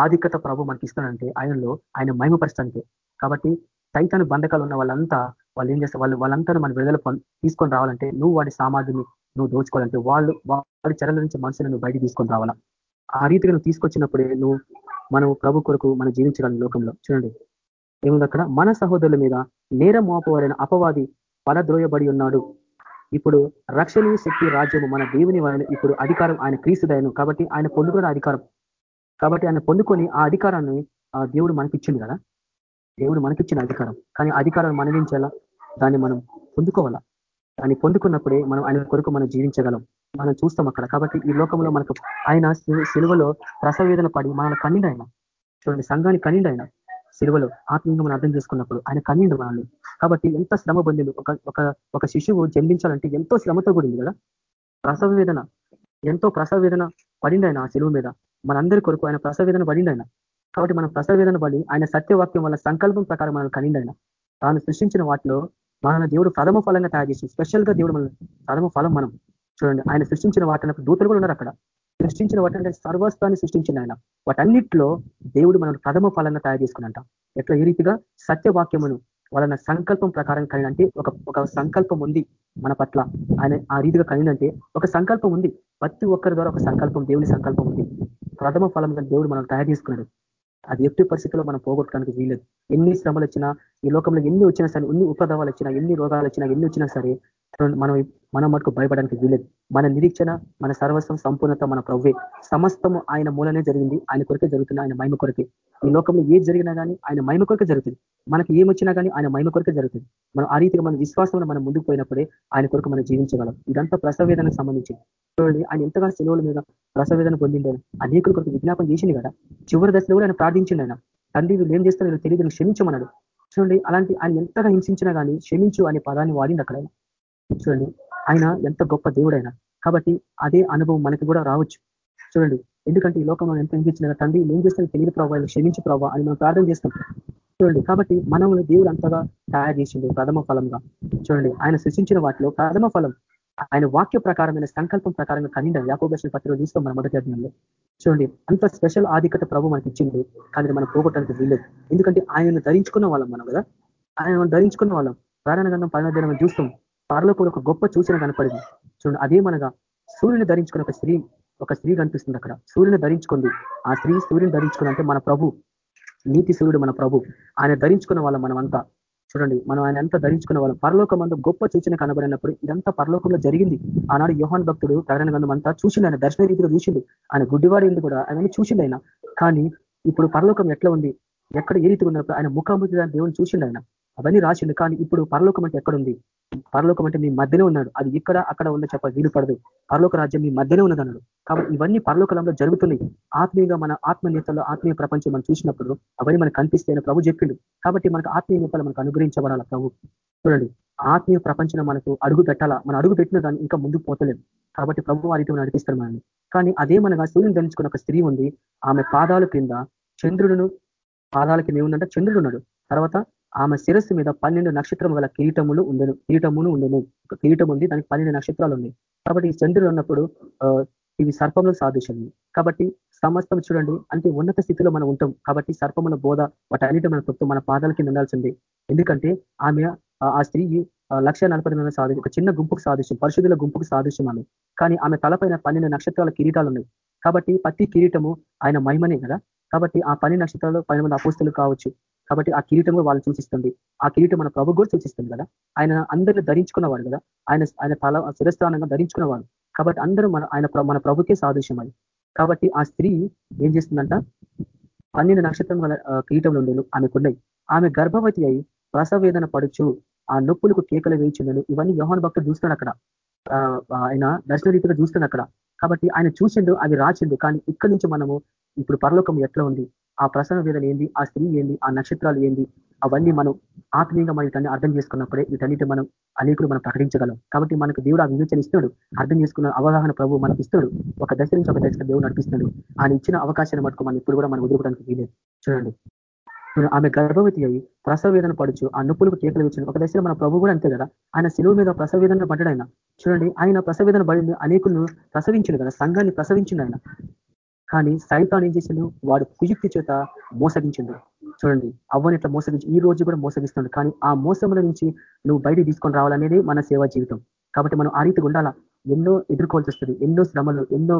S1: ఆధిక్యత ప్రభు మనకి ఇస్తున్నాడంటే ఆయనలో ఆయన మహిమపరచడానికి కాబట్టి సైతాన్ని బంధకాలు ఉన్న వాళ్ళంతా వాళ్ళు ఏం చేస్తారు? వాళ్ళు వాళ్ళంతా మన విడుదల తీసుకొని రావాలంటే నువ్వు వాడి సామాధిని నువ్వు దోచుకోవాలంటే వాళ్ళు వాడి చెరల నుంచి మనుషులను బయట తీసుకొని రావాలా. ఆ రీతిగా నువ్వు తీసుకొచ్చినప్పుడే నువ్వు మనం ప్రభు కొరకు మనం జీవించగలం లోకంలో. చూడండి. ఏముంది అక్కడ? మన సహోదరుల మీద నేరం మోపవారైన అపవాది పలద్రోయబడి ఉన్నాడు. ఇప్పుడు రక్షణ శక్తి రాజ్యము మన దేవుని వలన ఇప్పుడు అధికారం ఆయన క్రీస్తుదయను కాబట్టి ఆయన పొందుకున్న అధికారం. కాబట్టి ఆయన పొందుకొని ఆ అధికారాన్ని దేవుడు మనకిచ్చింది కదా? దేవుడు మనకిచ్చిన అధికారం. కానీ అధికారాన్ని మనవించాలా దాన్ని మనం పొందుకోవాలా? దాన్ని పొందుకున్నప్పుడే మనం ఆయన కొరకు మనం జీవించగలం. మనం చూస్తాం అక్కడ. కాబట్టి ఈ లోకంలో మనకు ఆయన సిలువలో రసవేదన పడి మనల్ని కన్నిండు ఆయన. చూడండి సంఘాన్ని కన్నిండు ఆయన సిలువలో. ఆత్మీయంగా మనం అర్థం చేసుకున్నప్పుడు ఆయన కన్నిండు మనల్ని. కాబట్టి ఎంత శ్రమ పొందింది ఒక ఒక శిశువు జన్మించాలంటే ఎంతో శ్రమతో కూడింది కదా. ప్రసవ వేదన ఎంతో ప్రసవేదన పడింది ఆయన ఆ సిలువ మీద. మనందరి కొరకు ఆయన ప్రసవేదన పడింది ఆయన. కాబట్టి మనం ప్రసవేదన పడి ఆయన సత్యవాక్యం వల్ల సంకల్పం ప్రకారం మనం కనిండి ఆయన. తాను సృష్టించిన వాటిలో మన దేవుడు ప్రథమ ఫలంగా తయారు చేసి స్పెషల్గా దేవుడు మన ప్రథమ ఫలం మనం. చూడండి ఆయన సృష్టించిన వాటిని దూతలు కూడా ఉన్నారు అక్కడ. సృష్టించిన వాటి సర్వస్థాన్ని సృష్టించిన ఆయన. వాటన్నిటిలో దేవుడు మనం ప్రథమ ఫలంగా తయారు చేసుకున్నంట ఎట్లా? ఈ రీతిగా సత్యవాక్యమును వాళ్ళ సంకల్పం ప్రకారం కలిగినంటే ఒక ఒక సంకల్పం ఉంది మన పట్ల. ఆయన ఆ రీతిగా కలిగినంటే ఒక సంకల్పం ఉంది. ప్రతి ఒక్కరి ద్వారా ఒక సంకల్పం దేవుని సంకల్పం ఉంది. ప్రథమ ఫలంగా దేవుడు మనం తయారు చేసుకున్నాడు. అది ఎట్టి పరిస్థితుల్లో మనం పోగొట్టడానికి వీలేదు ఎన్ని శ్రమలు వచ్చినా ఈ లోకంలో ఎన్ని వచ్చినా సరే ఎన్ని ఉపద్రవాలు వచ్చినా ఎన్ని రోగాలు వచ్చినా ఎన్ని వచ్చినా సరే మనం మనం మటుకు భయపడడానికి వీలేదు మన నిరీక్షణ మన సర్వస్వం సంపూర్ణత మన ప్రవ్వే. సమస్తము ఆయన మూలనే జరిగింది. ఆయన కొరకే జరుగుతుంది. ఆయన మహిమ కొరకే. ఈ లోకంలో ఏది జరిగినా కానీ ఆయన మహిమ కొరకే జరుగుతుంది. మనకి ఏమొచ్చినా కానీ ఆయన మహిమ కొరకే జరుగుతుంది. మనం ఆ రీతిగా మన విశ్వాసంలో మనం ముందుకు పోయినప్పుడే ఆయన కొరకు మనం జీవించగలం. ఇదంతా ప్రసవేదనకు సంబంధించింది. చూడండి ఆయన ఎంతగానో సెలవుల మీద ప్రసవేదన పొందిండే అనేకుల కొరకు విజ్ఞాపం చేసింది కదా. చివరి దశలో కూడా ఆయన ప్రార్థించింది ఆయన. తండ్రి వీళ్ళు ఏం చేస్తారో తెలియదు క్షమించమన్నాడు. చూడండి అలాంటి ఆయన ఎంతగా హింసించినా కానీ క్షమించు అనే పదాన్ని వాడింది అక్కడ చూడండి ఆయన ఎంత గొప్ప దేవుడైనా కాబట్టి అదే అనుభవం మనకి కూడా రావచ్చు. చూడండి ఎందుకంటే ఈ లోకంలో ఎంత అనిపించిన తండ్రి ఏం చేస్తారో తెలియదు ప్రభావ క్షమించు ప్రభావ అని మనం ప్రార్థన చేస్తాం చూడండి. కాబట్టి మనము దేవుడు అంతగా తయారు చేసింది ప్రథమ ఫలంగా. చూడండి ఆయన సృష్టించిన వాటిలో ప్రథమ ఫలం ఆయన వాక్య ప్రకారమైన సంకల్పం ప్రకారంగా కనిండ యాకోబేషన్ పత్రిక తీసుకోం మన మొదటి అధ్యాయంలో. చూడండి అంత స్పెషల్ ఆధిక్యత ప్రభు మనకి ఇచ్చింది కానీ మనం పోగొట్టడానికి వీలేదు ఎందుకంటే ఆయనను ధరించుకున్న వాళ్ళం మనం కదా? ఆయన ధరించుకున్న వాళ్ళం. ప్రాణ గంధం పదన చూస్తాం కూడా ఒక గొప్ప సూచన కనపడింది. చూడండి అదేమనగా సూర్యుని ధరించుకున్న ఒక స్త్రీ ఒక స్త్రీ కనిపిస్తుంది అక్కడ. సూర్యుని ధరించుకుంది ఆ స్త్రీ సూర్యుని ధరించుకుని అంటే మన ప్రభు. నీతి సూర్యుడు మన ప్రభు. ఆయన ధరించుకున్న వాళ్ళం మనమంతా. చూడండి మనం ఆయన ఎంత ధరించుకున్న వాళ్ళం. పరలోకం అంతా గొప్ప సూచన కనబడినప్పుడు ఇదంతా పరలోకంలో జరిగింది. ఆనాడు యోహాన్ భక్తుడు ప్రకటన గంధం అంతా చూసిండు ఆయన దర్శన రీతిలో చూసిండు. ఆయన గుడ్డివాడి ఉంది కూడా ఆయన చూసిండు ఆయన. కానీ ఇప్పుడు పరలోకం ఎట్లా ఉంది? ఎక్కడ ఏ రీతి ఉన్నప్పుడు ఆయన ముఖాముఖి దేవుని చూసిండు ఆయన. అవన్నీ రాసిండు. కానీ ఇప్పుడు పరలోకం అంటే ఎక్కడుంది? పరలోకం అంటే మీ మధ్యనే ఉన్నాడు. అది ఇక్కడ అక్కడ ఉన్న చెప్ప వీలు పడదు. పరలోక రాజ్యం మీ మధ్యనే ఉన్నది అన్నాడు కాబట్టి ఇవన్నీ పరలోకలంలో జరుగుతున్నాయి. ఆత్మీయంగా మన ఆత్మీయతలో ఆత్మీయ ప్రపంచం మనం చూసినప్పుడు అవన్నీ మనకు కనిపిస్తే ప్రభు చెప్పిండు. కాబట్టి మనకు ఆత్మీయతలు మనకు అనుగ్రహించబడాల ప్రభు? చూడండి. ఆత్మీయ ప్రపంచం మనకు అడుగు పెట్టాలా? మనం అడుగు పెట్టిన దాన్ని ఇంకా ముందుకు పోతలేదు కాబట్టి ప్రభు వారితో నడిపిస్తారు మనల్ని. కానీ అదేమనగా సూర్యుని ధరించుకున్న ఒక స్త్రీ ఉంది. ఆమె పాదాల కింద చంద్రుడును పాదాల కింద ఏముందంటే చంద్రుడు ఉన్నాడు. తర్వాత ఆమె శిరస్సు మీద పన్నెండు నక్షత్రం గల కిరీటములు ఉండను. కిరీటమును ఉండను. ఒక కిరీటం ఉంది దానికి పన్నెండు నక్షత్రాలు ఉన్నాయి. కాబట్టి ఈ చంద్రుడు ఉన్నప్పుడు ఇవి సర్పంలో సాదృశ్యం కాబట్టి సమస్తం చూడండి అంటే ఉన్నత స్థితిలో మనం ఉంటాం. కాబట్టి సర్పముల బోధ వాటన్నిటి మన తొత్తు మన పాదాల కింద ఉండాల్సింది. ఎందుకంటే ఆమె ఆ స్త్రీ లక్ష నలభై మంది సాధి ఒక చిన్న గుంపుకు సాదృశ్యం పరిశుద్ధుల గుంపుకు సాదృశ్యం ఆమె. కానీ ఆమె తలపైన పన్నెండు నక్షత్రాల కిరీటాలు ఉన్నాయి. కాబట్టి ప్రతి కిరీటము ఆయన మహిమనే కదా? కాబట్టి ఆ పని నక్షత్రాలు పది మంది అపోస్తులు కావచ్చు. కాబట్టి ఆ కిరీటం వాళ్ళు సూచిస్తుంది ఆ కిరీటం మన ప్రభు కూడా సూచిస్తుంది కదా. ఆయన అందరిని ధరించుకున్నవాడు కదా. ఆయన ఆయన తల శిరస్థానంగా ధరించుకున్నవాడు. కాబట్టి అందరూ మన ఆయన మన ప్రభుకే సాదృశ్యం అది. కాబట్టి ఆ స్త్రీ ఏం చేస్తుందంట? పన్నెండు నక్షత్రం గల కిరీటంలో ఉండేను. ఆమెకున్నాయి. ఆమె గర్భవతి అయి ప్రసవేదన పడుచు ఆ నొప్పులకు కేకలు వేయించుండను. ఇవన్నీ యోహాన్ భక్తుడు చూస్తున్నాడు అక్కడ. ఆయన దర్శన రీతిగా చూస్తున్నాడు అక్కడ. కాబట్టి ఆయన చూసిండు అది రాచిండు కానీ ఇక్కడి నుంచి మనము ఇప్పుడు పరలోకం ఎట్లా ఉంది? ఆ ప్రసన్న వేదన ఏంది? ఆ స్త్రీ ఏంది? ఆ నక్షత్రాలు ఏంది? అవన్నీ మనం ఆత్మీయంగా మనం వీటన్ని అర్థం చేసుకున్నప్పుడే వీటన్నిటి మనం అనేకులు మనం ప్రకటించగలం. కాబట్టి మనకు దేవుడు ఆ వివేచన ఇస్తాడు అర్థం చేసుకున్న అవగాహన ప్రభు మనకి ఇస్తాడు ఒక దశ నుంచి ఒక దశ దేవుడు నడిపిస్తాడు ఆయన ఇచ్చిన అవకాశాన్ని మటుకు మనం ఇప్పుడు కూడా మనం వదులుకోవడానికి వీలేదు చూడండి. ఆమె గర్భవతి అయి ప్రసవేదన పడుచు ఆ నొప్పులకు కేకలు ఇచ్చిన ఒక దశలో మన ప్రభు కూడా అంతే కదా? ఆయన సెలవు మీద ప్రసవేదన పడ్డాడు చూడండి ఆయన ప్రసవేదన పడింది అనేకులను ప్రసవించింది కదా? సంఘాన్ని ప్రసవించిండు ఆయన. కానీ సైతాన్ ఏం చేసిండు? వాడు కుయుక్తి చేత మోసగించిండు. చూడండి అవ్వని ఇట్లా మోసగించి ఈ రోజు కూడా మోసగిస్తుండు. కానీ ఆ మోసముల నుంచి నువ్వు బయటికి తీసుకొని రావాలనేది మన సేవా జీవితం. కాబట్టి మనం ఆ రీతిగా ఉండాలా? ఎన్నో ఎదుర్కోవాల్సి వస్తుంది ఎన్నో శ్రమలు ఎన్నో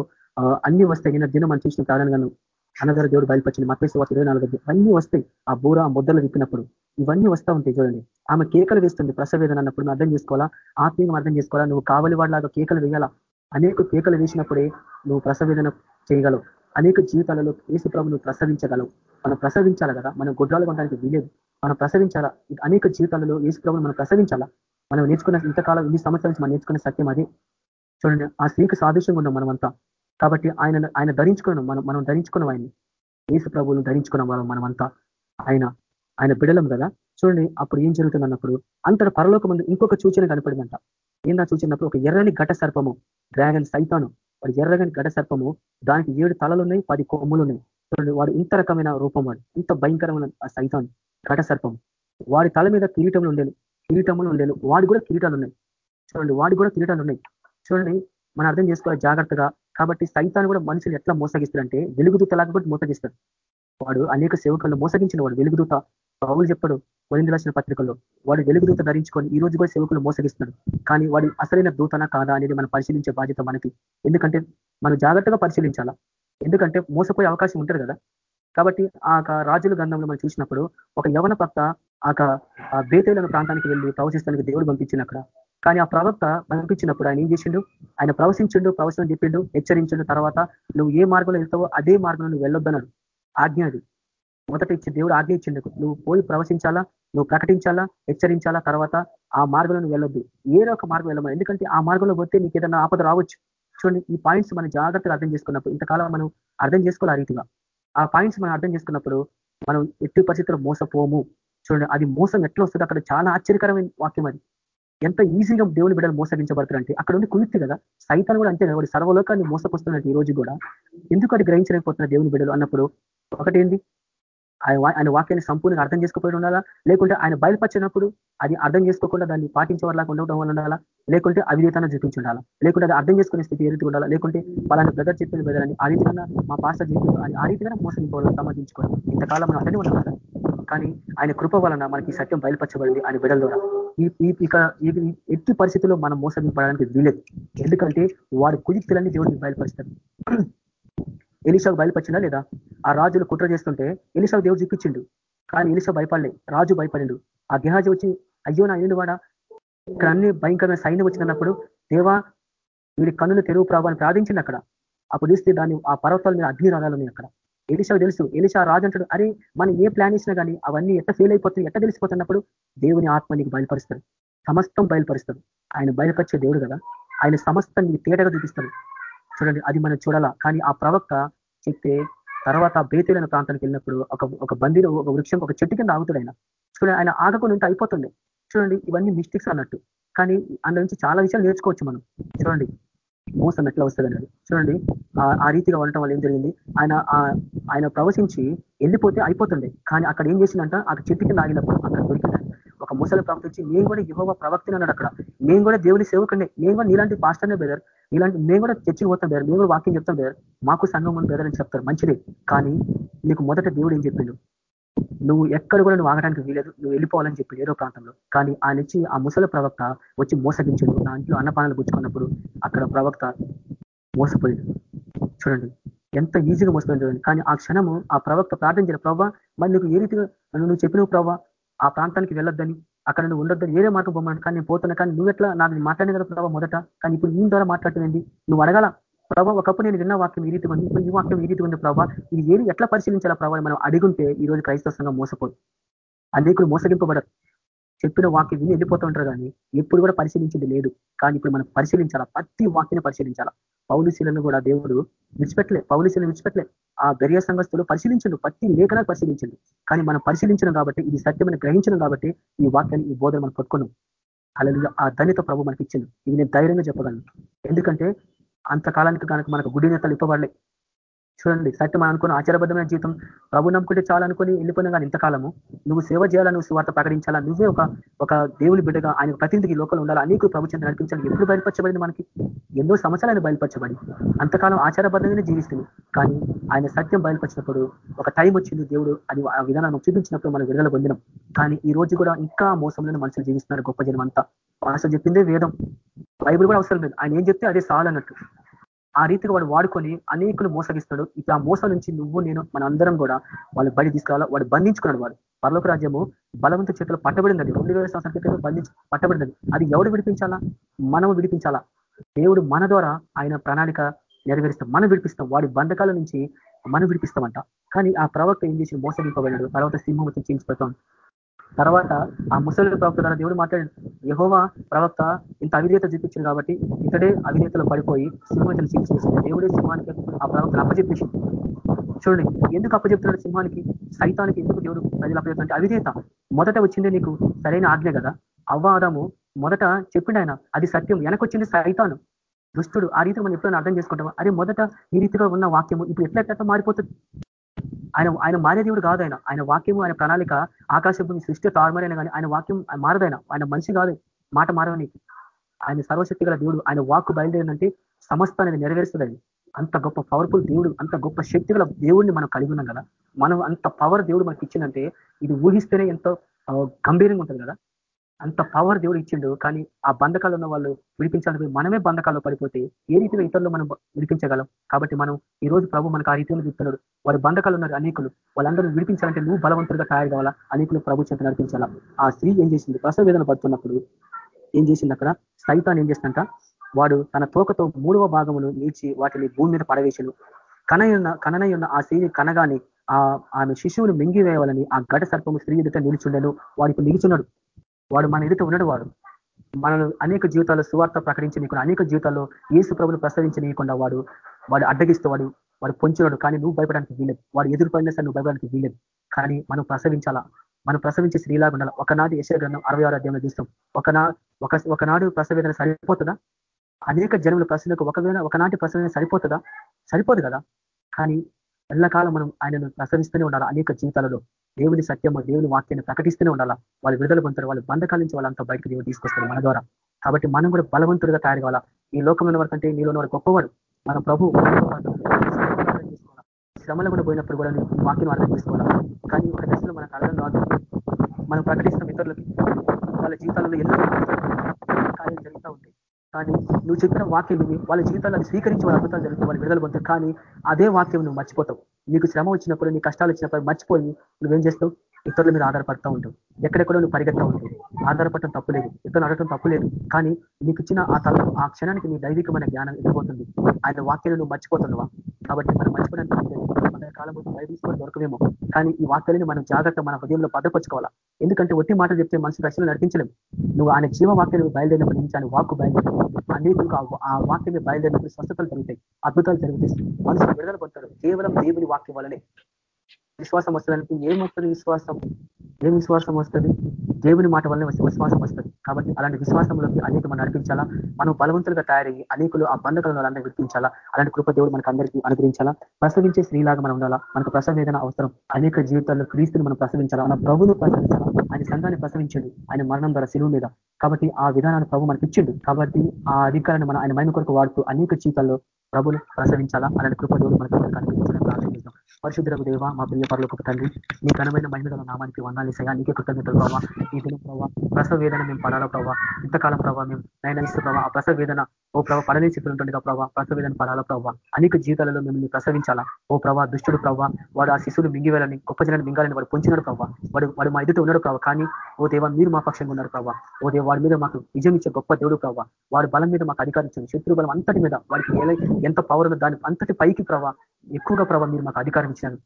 S1: అన్ని వస్తాయి. నిన్న దినం మనం చూసిన కారణంగాను అనగారు దేవుడు బయలుపరిచింది. మత్స్య వార్త ఇరవై నాలుగు ఇవన్నీ వస్తాయి. ఆ బూర ఆ ముద్దలు విప్పినప్పుడు ఇవన్నీ వస్తూ ఉంటాయి చూడండి. ఆమె కేకలు వేస్తుంది. ప్రసవేదన అన్నప్పుడు అర్థం చేసుకోవాలా? ఆత్మీయంగా అర్థం చేసుకోవాలా? నువ్వు కావలి వాడిలాగా కేకలు వేయాలా? అనేక కేకలు వేసినప్పుడే నువ్వు ప్రసవేదన చేయగలవు. అనేక జీవితాలలో ఏసు ప్రభును ప్రసవించగలవు. మనం ప్రసవించాలి కదా? మనం గుడ్రాలు కొనడానికి వీలేదు. మనం ప్రసవించాలా? అనేక జీవితాలలో ఏసు ప్రభును మనం ప్రసవించాలా? మనం నేర్చుకున్న ఇంతకాలం ఇన్ని సంవత్సరాల నుంచి మనం నేర్చుకున్న సత్యం అది. చూడండి ఆ స్త్రీకి సాదృశ్యంగా ఉన్నాం మనమంతా. కాబట్టి ఆయన ఆయన ధరించుకున్నాం. మనం మనం ధరించుకున్నాం ఆయన్ని. ఏసు ప్రభువును ధరించుకున్నాం మనం మనమంతా. ఆయన ఆయన బిడలం కదా? చూడండి అప్పుడు ఏం జరుగుతుంది అన్నప్పుడు అంతట పరలోక ఇంకొక సూచన కనపడిందంట. ఏందా చూసినప్పుడు ఒక ఎర్రని ఘట సర్పము డ్రాగన్ సైతాను. వాడు ఎర్రగని గడ సర్పము దానికి ఏడు తలలు ఉన్నాయి పది కొమ్ములు ఉన్నాయి చూడండి వాడు ఇంత రకమైన రూపం వాడు ఇంత భయంకరమైన ఆ సైతాన్ ఘట సర్పం. వాడి తల మీద కిరీటములు ఉండేను కిరీటములు ఉండేను వాడి కూడా కిరీటాలు ఉన్నాయి. చూడండి వాడి కూడా కిరీటాలు ఉన్నాయి. చూడండి మనం అర్థం చేసుకోవాలి జాగ్రత్తగా. కాబట్టి సైతాన్ని కూడా మనుషులు ఎట్లా మోసగిస్తాడంటే వెలుగుదూతలాగా కూడా మోసగిస్తాడు. వాడు అనేక సేవకులను మోసగించిన వాడు వెలుగుదూత. పౌరులు చెప్పడు కొరింది రాసిన పత్రికల్లో వాడు వెలుగుదూత ధరించుకొని ఈ రోజు కూడా సేవకులు మోసగిస్తున్నాడు. కానీ వాడి అసలైన దూతనా కాదా అనేది మనం పరిశీలించే బాధ్యత మనకి. ఎందుకంటే మనం జాగ్రత్తగా పరిశీలించాలా? ఎందుకంటే మోసపోయే అవకాశం ఉంటుంది కదా. కాబట్టి ఆ రాజుల గంధంలో మనం చూసినప్పుడు ఒక యవన ప్రక్త ఆ బేతైలన ప్రాంతానికి వెళ్ళి ప్రవశిస్తానికి దేవుడు పంపించిన అక్కడ. కానీ ఆ ప్రవక్త పంపించినప్పుడు ఆయన ఏం చేసిండు? ఆయన ప్రవశించిండు ప్రవచనం చెప్పిండు హెచ్చరించిండు. తర్వాత నువ్వు ఏ మార్గంలో వెళ్తావో అదే మార్గంలో నువ్వు వెళ్ళొద్దన్నాడు. ఆజ్ఞ అది. మొదట ఇచ్చి దేవుడు ఆజ్ఞ ఇచ్చిండు. నువ్వు పోయి ప్రవశించాలా? నువ్వు ప్రకటించాలా? హెచ్చరించాలా? తర్వాత ఆ మార్గంలో వెళ్ళొద్దు. ఏదో ఒక మార్గం వెళ్ళమని ఎందుకంటే ఆ మార్గంలో పోతే నీకు ఏదైనా ఆపద రావచ్చు. చూడండి ఈ పాయింట్స్ మనం జాగ్రత్తగా అర్థం చేసుకున్నప్పుడు ఇంతకాలం మనం అర్థం చేసుకోవాలి ఆ రీతిగా. ఆ పాయింట్స్ మనం అర్థం చేసుకున్నప్పుడు మనం ఎట్టి పరిస్థితుల్లో మోసపోము. చూడండి అది మోసం ఎట్లా వస్తుంది అక్కడ చాలా ఆశ్చర్యకరమైన వాక్యం అది. ఎంత ఈజీగా దేవుని బిడ్డలు మోసగించబడుతున్నారంటే అక్కడ ఉండి కుయుక్తి కదా. సైతాన్ని కూడా అంతే కదా. సర్వలోకాన్ని మోసపోస్తున్నట్టు ఈ రోజు కూడా. ఎందుకు అది గ్రహించలేకపోతున్న దేవుని బిడ్డలు అన్నప్పుడు? ఒకటేంది? ఆయన వాక్యాన్ని సంపూర్ణంగా అర్థం చేసుకోపోయి ఉండాలా? లేకుంటే ఆయన బయలుపరిచినప్పుడు అది అర్థం చేసుకోకుండా దాన్ని పాటించేవాళ్ళగా ఉండటం వల్ల ఉండాలా? లేకుంటే అవిధేతన చూపించి ఉండాలా? లేకుంటే అది అర్థం చేసుకునే స్థితి ఏ ఉండాలా? లేకుంటే వాళ్ళని బ్రదర్ చెప్పిన బ్రదర్ అని ఆ రీతిగా మా పాస్టర్ చెప్పిన ఆ రీతిగా మోసపోవాలి సమర్థించుకోవాలి ఇంతకాలం మనం అర్థం ఉన్నాం కదా? కానీ ఆయన కృప వలన మనకి సత్యం బయలుపరచబడింది ఆయన బిడల ద్వారా. ఈ ఇక ఎట్టి పరిస్థితుల్లో మనం మోసగింపడానికి వీలేదు ఎందుకంటే వారి కుయుక్తులన్నీ దేవుడికి బయలుపరుస్తారు. ఎలిషాకు బయలుపరిచిందా లేదా? ఆ రాజులు కుట్ర చేస్తుంటే ఎలిషాకు దేవుడు చూపించిండు కానీ ఎలిషా భయపడలే. రాజు భయపడిండు. ఆ గెహాజీ వచ్చి అయ్యో నా ఏంటి వాడా ఇక్కడ అన్ని భయంకరమైన సైన్యం వచ్చినప్పుడు దేవా వీడి కన్నులు తెరువు ప్రభావాన్ని ప్రార్థించింది అక్కడ. అప్పుడు చూస్తే దాన్ని ఆ పర్వతాల మీద అగ్ని రాగాలు ఉన్నాయి అక్కడ. ఎలిషా తెలుసు ఎలిషా రాజు అంటాడు అరే మనం ఏ ప్లాన్ ఇచ్చినా కానీ అవన్నీ ఎట్ట ఫెయిల్ అయిపోతుంది ఎట్ట తెలిసిపోతున్నప్పుడు దేవుని ఆత్మ నీకు బయలుపరుస్తాడు సమస్తం బయలుపరుస్తాడు ఆయన బయలుపరిచే దేవుడు కదా. ఆయన సమస్తం నీకు తేటగా చూపిస్తాడు. చూడండి అది మనం చూడాలా? కానీ ఆ ప్రవక్త చెప్తే తర్వాత బేతులైన ప్రాంతానికి వెళ్ళినప్పుడు ఒక ఒక బందిలో ఒక వృక్షం ఒక చెట్టు కింద ఆగుతాడు ఆయన. చూడండి ఆయన ఆగకుండా ఉంటే అయిపోతుంది చూడండి ఇవన్నీ మిస్టేక్స్ అన్నట్టు. కానీ అందులో నుంచి చాలా విషయాలు నేర్చుకోవచ్చు మనం. చూడండి మోసం ఎట్లా వస్తుంది అన్నది చూడండి ఆ రీతిగా ఉండటం వల్ల ఏం జరిగింది? ఆయన ఆయన ప్రవశించి వెళ్ళిపోతే అయిపోతుండే. కానీ అక్కడ ఏం చేసిందంట అక్కడ చెట్టు కింద ఆగినప్పుడు అక్కడ దొరికింది ఒక ముసలి ప్రవక్త వచ్చి నేను కూడా యువ ప్రవక్తని అన్నాడు అక్కడ. నేను కూడా దేవుని సేవకండి నేను కూడా నీలాంటి పాస్టర్నే బెదర్ ఇలాంటి మేము కూడా చర్చలు పోతాం బెదర్ నేను కూడా వాక్యం చెప్తాం బెదర్ మాకు సంఘం ఉంది బెదర్ అని చెప్తారు. మంచిదే. కానీ నీకు మొదట దేవుడు ఏం చెప్పిండు? నువ్వు ఎక్కడ కూడా నువ్వు ఆగడానికి వీలేదు నువ్వు వెళ్ళిపోవాలని చెప్పి ఏదో ప్రాంతంలో. కానీ ఆయన వచ్చి ఆ ముసలి ప్రవక్త వచ్చి మోసగించాడు. దాంట్లో అన్నపానాలు గుచ్చుకున్నప్పుడు అక్కడ ప్రవక్త మోసపోయింది చూడండి. ఎంత ఈజీగా మోసపోయింది చూడండి. కానీ ఆ క్షణము ఆ ప్రవక్త ప్రార్థించిన ప్రభావ మరి నీకు ఏ రీతిగా నువ్వు చెప్పినవు ప్రభావ ఆ ప్రాంతానికి వెళ్ళొద్దని అక్కడ నువ్వు ఉండొద్దని ఏదో మాట బొమ్మను కానీ నేను పోతున్నా కానీ నువ్వు ఎట్లా నాకు మాట్లాడిన కదా ప్రభావ మొదట? కానీ ఇప్పుడు నీ ద్వారా మాట్లాడుతుంది నువ్వు అడగాల ప్రభావ ఒకప్పుడు నేను విన్న వాక్యం ఈ రీతి ఉంది ఇప్పుడు ఈ వాక్యం ఈ రీతి ఉంది ప్రభావ ఇది ఏది ఎట్లా పరిశీలించాలా ప్రభావ మనం అడిగుంటే ఈ రోజు క్రైస్తవ సంఘం మోసపోదు. అనేకులు మోసగింపబడరు. చెప్పిన వాక్యం విని వెళ్ళిపోతూ ఉంటారు కానీ ఎప్పుడు కూడా పరిశీలించింది లేదు. కానీ ఇప్పుడు మనం పరిశీలించాలా? ప్రతి వాక్యని పరిశీలించాలా? పౌలిశీలను కూడా దేవుడు విడిచిపెట్టలే పౌలిశీలను విడిచిపెట్టలే. ఆ గరియ సంఘస్థులు పరిశీలించండు ప్రతి లేఖనాలు పరిశీలించండు. కానీ మనం పరిశీలించడం కాబట్టి ఇది సత్యమని గ్రహించడం కాబట్టి ఈ వాక్యాన్ని ఈ బోధన మనం పట్టుకున్నాం. అలా ఆ దళిత ప్రభు మనకి ఇచ్చింది ఇది నేను ధైర్యంగా చెప్పగలను. ఎందుకంటే అంతకాలానికి కనుక మనకు గుడి నేతలు ఇవ్వబడలే చూడండి సత్యం అనుకున్న ఆచారబద్ధమైన జీవితం. ప్రభు నమ్ముకుంటే చాలా అనుకుని వెళ్ళిపోయినా కానీ ఇంతకాలము. నువ్వు సేవ చేయాలా నువ్వు సువార్త ప్రకటించాలా? నువ్వే ఒక ఒక దేవుని బిడ్డగా ఆయన ప్రతినిధికి లోకల్ ఉండాలి? అనేక ప్రభు చెంత నడిపించాలి. ఎప్పుడు బయలుపరచబడింది మనకి? ఎన్నో సమస్యలు ఆయన బయలుపరచబడి అంతకాలం ఆచారబద్ధంగానే జీవిస్తుంది. కానీ ఆయన సత్యం బయలుపరిచినప్పుడు ఒక టైం వచ్చింది దేవుడు అది ఆ విధానం చూపించినప్పుడు మనం విడుదల పొందినం. కానీ ఈ రోజు కూడా ఇంకా మోసంలోనే మనుషులు జీవిస్తున్నారు గొప్ప జనం అంతా భాష చెప్పిందే వేదం. బైబుల్ కూడా అవసరం లేదు. ఆయన ఏం చెప్తే అదే సాలన్నట్టు ఆ రీతిగా వాడు వాడుకొని అనేకులు మోసగిస్తాడు. ఇప్పుడు ఆ మోసం నుంచి నువ్వు నేను మన అందరం కూడా వాళ్ళు బయట తీసుకురావాలి? వాడు బంధించుకున్నాడు వాడు. పర్లోక రాజ్యము బలవంత చేతులు పట్టబడింది. రెండు వేల సంవత్సరాల క్రితం బంధించి పట్టబడింది. అది ఎవడు విడిపించాలా? మనము విడిపించాలా? దేవుడు మన ద్వారా ఆయన ప్రణాళిక నెరవేరుస్తాం మనం విడిపిస్తాం. వాడి బంధకాల నుంచి మనం విడిపిస్తామంట. కానీ ఆ ప్రవక్త ఏం చేసి మోసగింపబడినాడు తర్వాత సింహం వచ్చి తర్వాత ఆ ముసలి ప్రవక్త ద్వారా దేవుడు మాట్లాడు యహోవా ప్రవక్త ఇంత అవిధేత చూపించింది కాబట్టి ఇతడే అవిధేతలో పడిపోయి సింహాన్ని శిక్షిస్తుంది దేవుడే సింహానికి ఆ ప్రవక్తను అప్పచెప్పేసి చూడండి ఎందుకు అప్పచెప్తున్నాడు సింహానికి? సైతానికి ఎందుకు దేవుడు ప్రజలు అప్పచెప్తుంటే అవిధేత మొదట వచ్చిందే నీకు సరైన ఆజ్ఞ కదా? అవ్వాదము మొదట చెప్పిండు ఆయన అది సత్యం. వెనకొచ్చింది సైతాను. దుష్టుడు. ఆ రీతి మనం ఎప్పుడైనా అర్థం చేసుకుంటాం అరే మొదట ఈ రీతిగా ఉన్న వాక్యము ఇప్పుడు ఎట్లా మారిపోతుంది? ఆయన ఆయన మారే దేవుడు కాదు ఆయన. ఆయన వాక్యము ఆయన ప్రణాళిక ఆకాశ సృష్టి తారుమారైన కానీ ఆయన వాక్యం మారదైన. ఆయన మనిషి కాదు. మాట మారవని. ఆయన సర్వశక్తి గల దేవుడు ఆయన వాక్కు బయలుదేరిందంటే సమస్త అనేది నెరవేరుస్తుంది అంత గొప్ప పవర్ఫుల్ దేవుడు అంత గొప్ప శక్తి గల దేవుడిని మనం కలిగి ఉన్నాం కదా. మనం అంత పవర్ దేవుడు మనకి ఇచ్చిందంటే ఇది ఊహిస్తేనే ఎంతో గంభీరంగా ఉంటుంది కదా. అంత పవర్ దేవుడు ఇచ్చిండు. కానీ ఆ బంధకాలు ఉన్న వాళ్ళు విడిపించాలని మనమే బంధకాల్లో పడిపోతే ఏ రీతిగా ఇతరులు మనం విడిపించగలం? కాబట్టి మనం ఈ రోజు ప్రభు మనకు ఆ రీతిలో చెప్తున్నాడు వారి బంధకాలు ఉన్నారు అనేకులు వాళ్ళందరూ విడిపించాలంటే నువ్వు బలవంతుడిగా తయారు కావాలా? అనేకులు ప్రభు చెంత నడిపించాలా? ఆ స్త్రీ ఏం చేసింది? ప్రసవ వేదన పడుతున్నప్పుడు ఏం చేసింది అక్కడ? సైతాన్ని ఏం చేసిందంట? వాడు తన తోకతో మూడవ భాగమును నీచి వాటిని భూమి మీద పడవేశాను కనయున్న కననయున్న ఆ స్త్రీని కనగాని ఆ ఆమె శిశువును మింగివేయాలని ఆ ఘట సర్పము స్త్రీ ఎదుట నిలుచుండను. వాడికి నిలుచున్నాడు. వాడు మన ఎదుట ఉన్నాడు వాడు. మనను అనేక జీవితాల్లో సువార్త ప్రకటించనీయకుండా అనేక జీవితాల్లో ఏసు ప్రభులు ప్రసవించనీయకుండా వాడు వాడు అడ్డగిస్తూ వాడు వాడు పొంచినాడు. కానీ నువ్వు భయపడానికి వీలేదు వాడు ఎదురుపడినా సరే నువ్వు భయపడానికి వీలేదు కానీ మనం ప్రసవించాలా? మనం ప్రసవించే స్త్రీలాగా ఉండాలి? ఒకనాడు యశ గ్రంథం అరవై ఆరు అధ్యాయంలో చూస్తాం. ఒకనా ఒక ఒకనాడు ప్రసవేదన సరిపోతుందా? అనేక జన్మల ప్రశ్నలకు ఒకవేళ ఒకనాటి ప్రసవేదన సరిపోతుందా? సరిపోదు కదా. కానీ ఎల్లకాలం మనం ఆయనను ప్రసవిస్తూనే ఉండాలి అనేక జీవితాలలో? దేవుని సత్యము దేవుని వాక్యాన్ని ప్రకటిస్తూనే ఉండాలా? వాళ్ళు విడుదల పొందుతారు వాళ్ళు బంధకాల నుంచి వాళ్ళంతా బయటకు దేవుడు తీసుకొస్తారు మన ద్వారా. కాబట్టి మనం కూడా బలవంతుడిగా తయారు కావాలా? ఈ లోకంలో వరకు అంటే నీలో వాడు గొప్పవాడు మన ప్రభు శ్రమలు కూడా పోయినప్పుడు కూడా వాక్యం అర్థం చేసుకోవాలా? కానీ ఒక దశలో మనకు అర్థం కాదు. మనం ప్రకటిస్తున్న ఇతరులకి వాళ్ళ జీవితాలలో ఎన్నో కార్యాలు జరుగుతూ ఉంటాయి. కానీ నువ్వు చెప్పిన వాక్యం వాళ్ళ జీవితాలు అది స్వీకరించి వాళ్ళ అద్భుతాలు జరుగుతాయి వాళ్ళు విడుదల పొందుతారు. కానీ అదే వాక్యం నువ్వు మర్చిపోతావు. నీకు శ్రమ వచ్చినప్పుడు నీ కష్టాలు వచ్చినప్పుడు మర్చిపోయి నువ్వేం చేస్తావు? ఇతరుల మీద ఆధారపడతా ఉంటావు. ఎక్కడెక్కడో నువ్వు పరిగెత్తా ఉంటావు. ఆధారపడటం తప్పులేదు ఇతరులు అడగటం తప్పులేదు కానీ నీకు ఇచ్చిన ఆ తల ఆ క్షణానికి నీ దైవికమైన జ్ఞానం ఎదుర్కొంటుంది ఆయన వాక్యాలు నువ్వు మర్చిపోతున్నావా? కాబట్టి మనం మర్చిపోవడానికి మన కాలం తీసుకొని దొరకవేమో. కానీ ఈ వాక్యాలని మనం జాగ్రత్త మన హృదయంలో భద్రపరచుకోవాలా? ఎందుకంటే ఒట్టి మాట చెప్తే మనిషి రక్షణ నడిపించలేము నువ్వు ఆయన జీవ వాక్యాలు బయలుదేరినప్పటి నుంచి ఆయన వాక్కు బయలుదేరి అనేకులకు ఆ వాక్యమే బయలుదేరినప్పుడు స్వస్థతలు జరుగుతాయి అద్భుతాలు జరుగుతాయి. మనుషులు విడుదల పొందుతారు. కేవలం దేవుని వాక్యం వల్లనే. విశ్వాసం వస్తుందంటే ఏం వస్తుంది విశ్వాసం? ఏం విశ్వాసం వస్తుంది? దేవుని మాట వల్ల విశ్వాసం వస్తుంది. కాబట్టి అలాంటి విశ్వాసంలోకి అనేక మనం నడిపించాలా? మనం బలవంతులుగా తయారయ్యి అనేకులు ఆ బంధకాలను వాళ్ళందరూ గుర్తించాలా అలాంటి కృప దేవుడు మనకు అందరికీ అనుగ్రహించాలా? ప్రసవించే స్త్రీలాగా మనం ఉండాలా? మనకు ప్రసవేదన అవసరం. అనేక జీవితాల్లో క్రీస్తుని మనం ప్రసవించాలా? మన ప్రభును ప్రసవించాలా? ఆయన సంఘాన్ని ప్రసవించండి. ఆయన మరణం ద్వారా సిలువు మీద. కాబట్టి ఆ విధానాన్ని ప్రభు మనకి ఇచ్చిండు. కాబట్టి ఆ అధికారాన్ని మనం ఆయన మైన కొరకు వాడుతూ అనేక జీవితాల్లో ప్రభులు ప్రసవించాలా? అలాంటి కృప దేవుడు మనకు కనిపించడం పరిశుద్ధులకు దేవ మా ప్రియ పరులకు తండ్రి నీ ఘనమైన మహిళల నామానికి వందాలేసగా నీకే కృతజ్ఞతలు ప్రభావ ఈ దినం ప్రభావ ప్రసవ వేదన మేము పడాలా ప్రభావ ఇంతకాలం ప్రభావ మేము నైనా ప్రభావ ఆ ప్రసవ వేదన ఓ ప్రభావ పడని చెప్పినటువంటి ప్రభావ ప్రసవ వేదన పడాలా ప్రభావ అనేక జీవితాలలో మిమ్మల్ని ప్రసవించాలా. ఓ ప్రభావ దుష్టుడు ప్రభావ వాడు ఆ శిశువులు మింగివేయాలని గొప్ప జనాన్ని మింగాలని వాడు పొంచినాడు ప్రభావ వాడు వాడు మా ఎదుట ఉన్నాడు ప్రభావ కానీ ఓ దేవ మీరు మా పక్షంగా ఉన్నారు ప్రభావ ఓ దేవ వాడి మీద మాకు విజయం ఇచ్చే గొప్ప దేవుడు ప్రభావ వాడి బలం మీద మాకు అధికారం ఇచ్చింది శత్రు బలం అంతటి మీద వాడికి ఎంత పవర్ ఉందో దాని అంతటి పైకి ప్రభావ ఎక్కువగా ప్రభావ మీరు మాకు అధికారం ఇచ్చినారు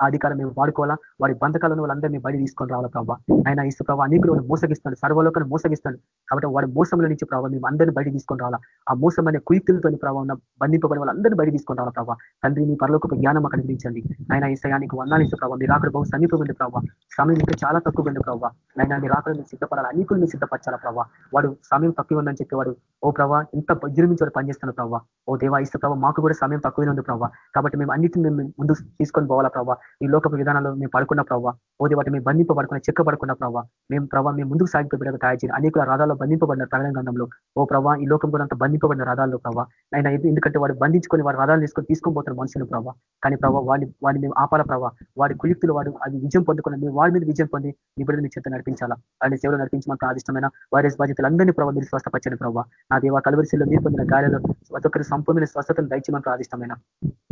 S1: ఆ అధికారం మేము వాడుకోవాలా? వాడి బంధకాలను వాళ్ళందరినీ బయట తీసుకొని రావాలా ప్రభావ ఆయన ఇసు ప్రభావ అనేకులు మోసగిస్తాడు సర్వలోకాన్ని మోసగిస్తాడు. కాబట్టి వాడి మోసంలో నుంచి ప్రభావ మేము అందరినీ బయట తీసుకొని రావాలా? ఆ మోసం అనే కుయుక్తులతో ప్రభావం బంధింపబడి వాళ్ళందరినీ బయట తీసుకొని రావాలా ప్రభావ తండ్రి మీ పరలోక జ్ఞానం అక్కడ అందించండి ఆయన ఈ సయానికి వందాలు ఇసు ప్రభావ మీరు అక్కడ బహు సమీపండి ప్రభావ సమయం ఇంకా చాలా తక్కువ ఉంది ప్రభావ ఆయన మీరు అక్కడ మీరు సిద్ధపడాలి? అనేకులు మీరు సిద్ధపరచాలా ప్రభావ వాడు సమయం తక్కువ ఉందని చెప్పేవాడు ఓ ప్రభావ ఇంత విజృంభించి వాడు పనిచేస్తున్న ప్రభావ ఓ దేవా ఇసు ప్రభావ మాకు కూడా సమయం తక్కువనే ఉంది ప్రభావ కాబట్టి మేము అన్నింటిని మేము ముందు తీసుకొని పోవాలా ప్రభావ ఈ లోకపు విధానాలు మేము పడుకున్న ప్రభావ పోతే వాటి మేము బంధింపబడుకున్న చెక్కబడుకున్న ప్రభావ మేము ప్రభావ మేము ముందుకు సాగిపోయి తయారు చేయాలి అనేక రథాల్లో బంధింపబడిన ప్రకటన గంధంలో ఓ ప్రభావ ఈ లోకం కూడా అంత బంధింపబడిన రథాల్లో ప్రభావ ఆయన ఎందుకంటే వాడు బంధించుకొని వాడు రథాలు తీసుకొని తీసుకొని పోతున్న మనుషులు ప్రభావ కానీ ప్రభావ వాడి వాడిని మేము ఆపాల ప్రభావ వాడి కుయుక్తులు వాడు అది విజయం పొందుకున్న మేము వాడి మీద విజయం పొంది మీ బిడ్డలు మీ చేత నడిపించాలా? వాడిని సేవలు నడిపించమంటే ఆదిష్టమైన వైరస్ బాధితులందరినీ ప్రభావ మీరు స్వస్థపచ్చని ప్రభావ నా దేవ కలవరిశీల్లో మీరు పొందిన గాయాలు ప్రతి ఒక్కరి సంపూర్ణ స్వస్థతను దయచేయమంటే ఆదిష్టమైన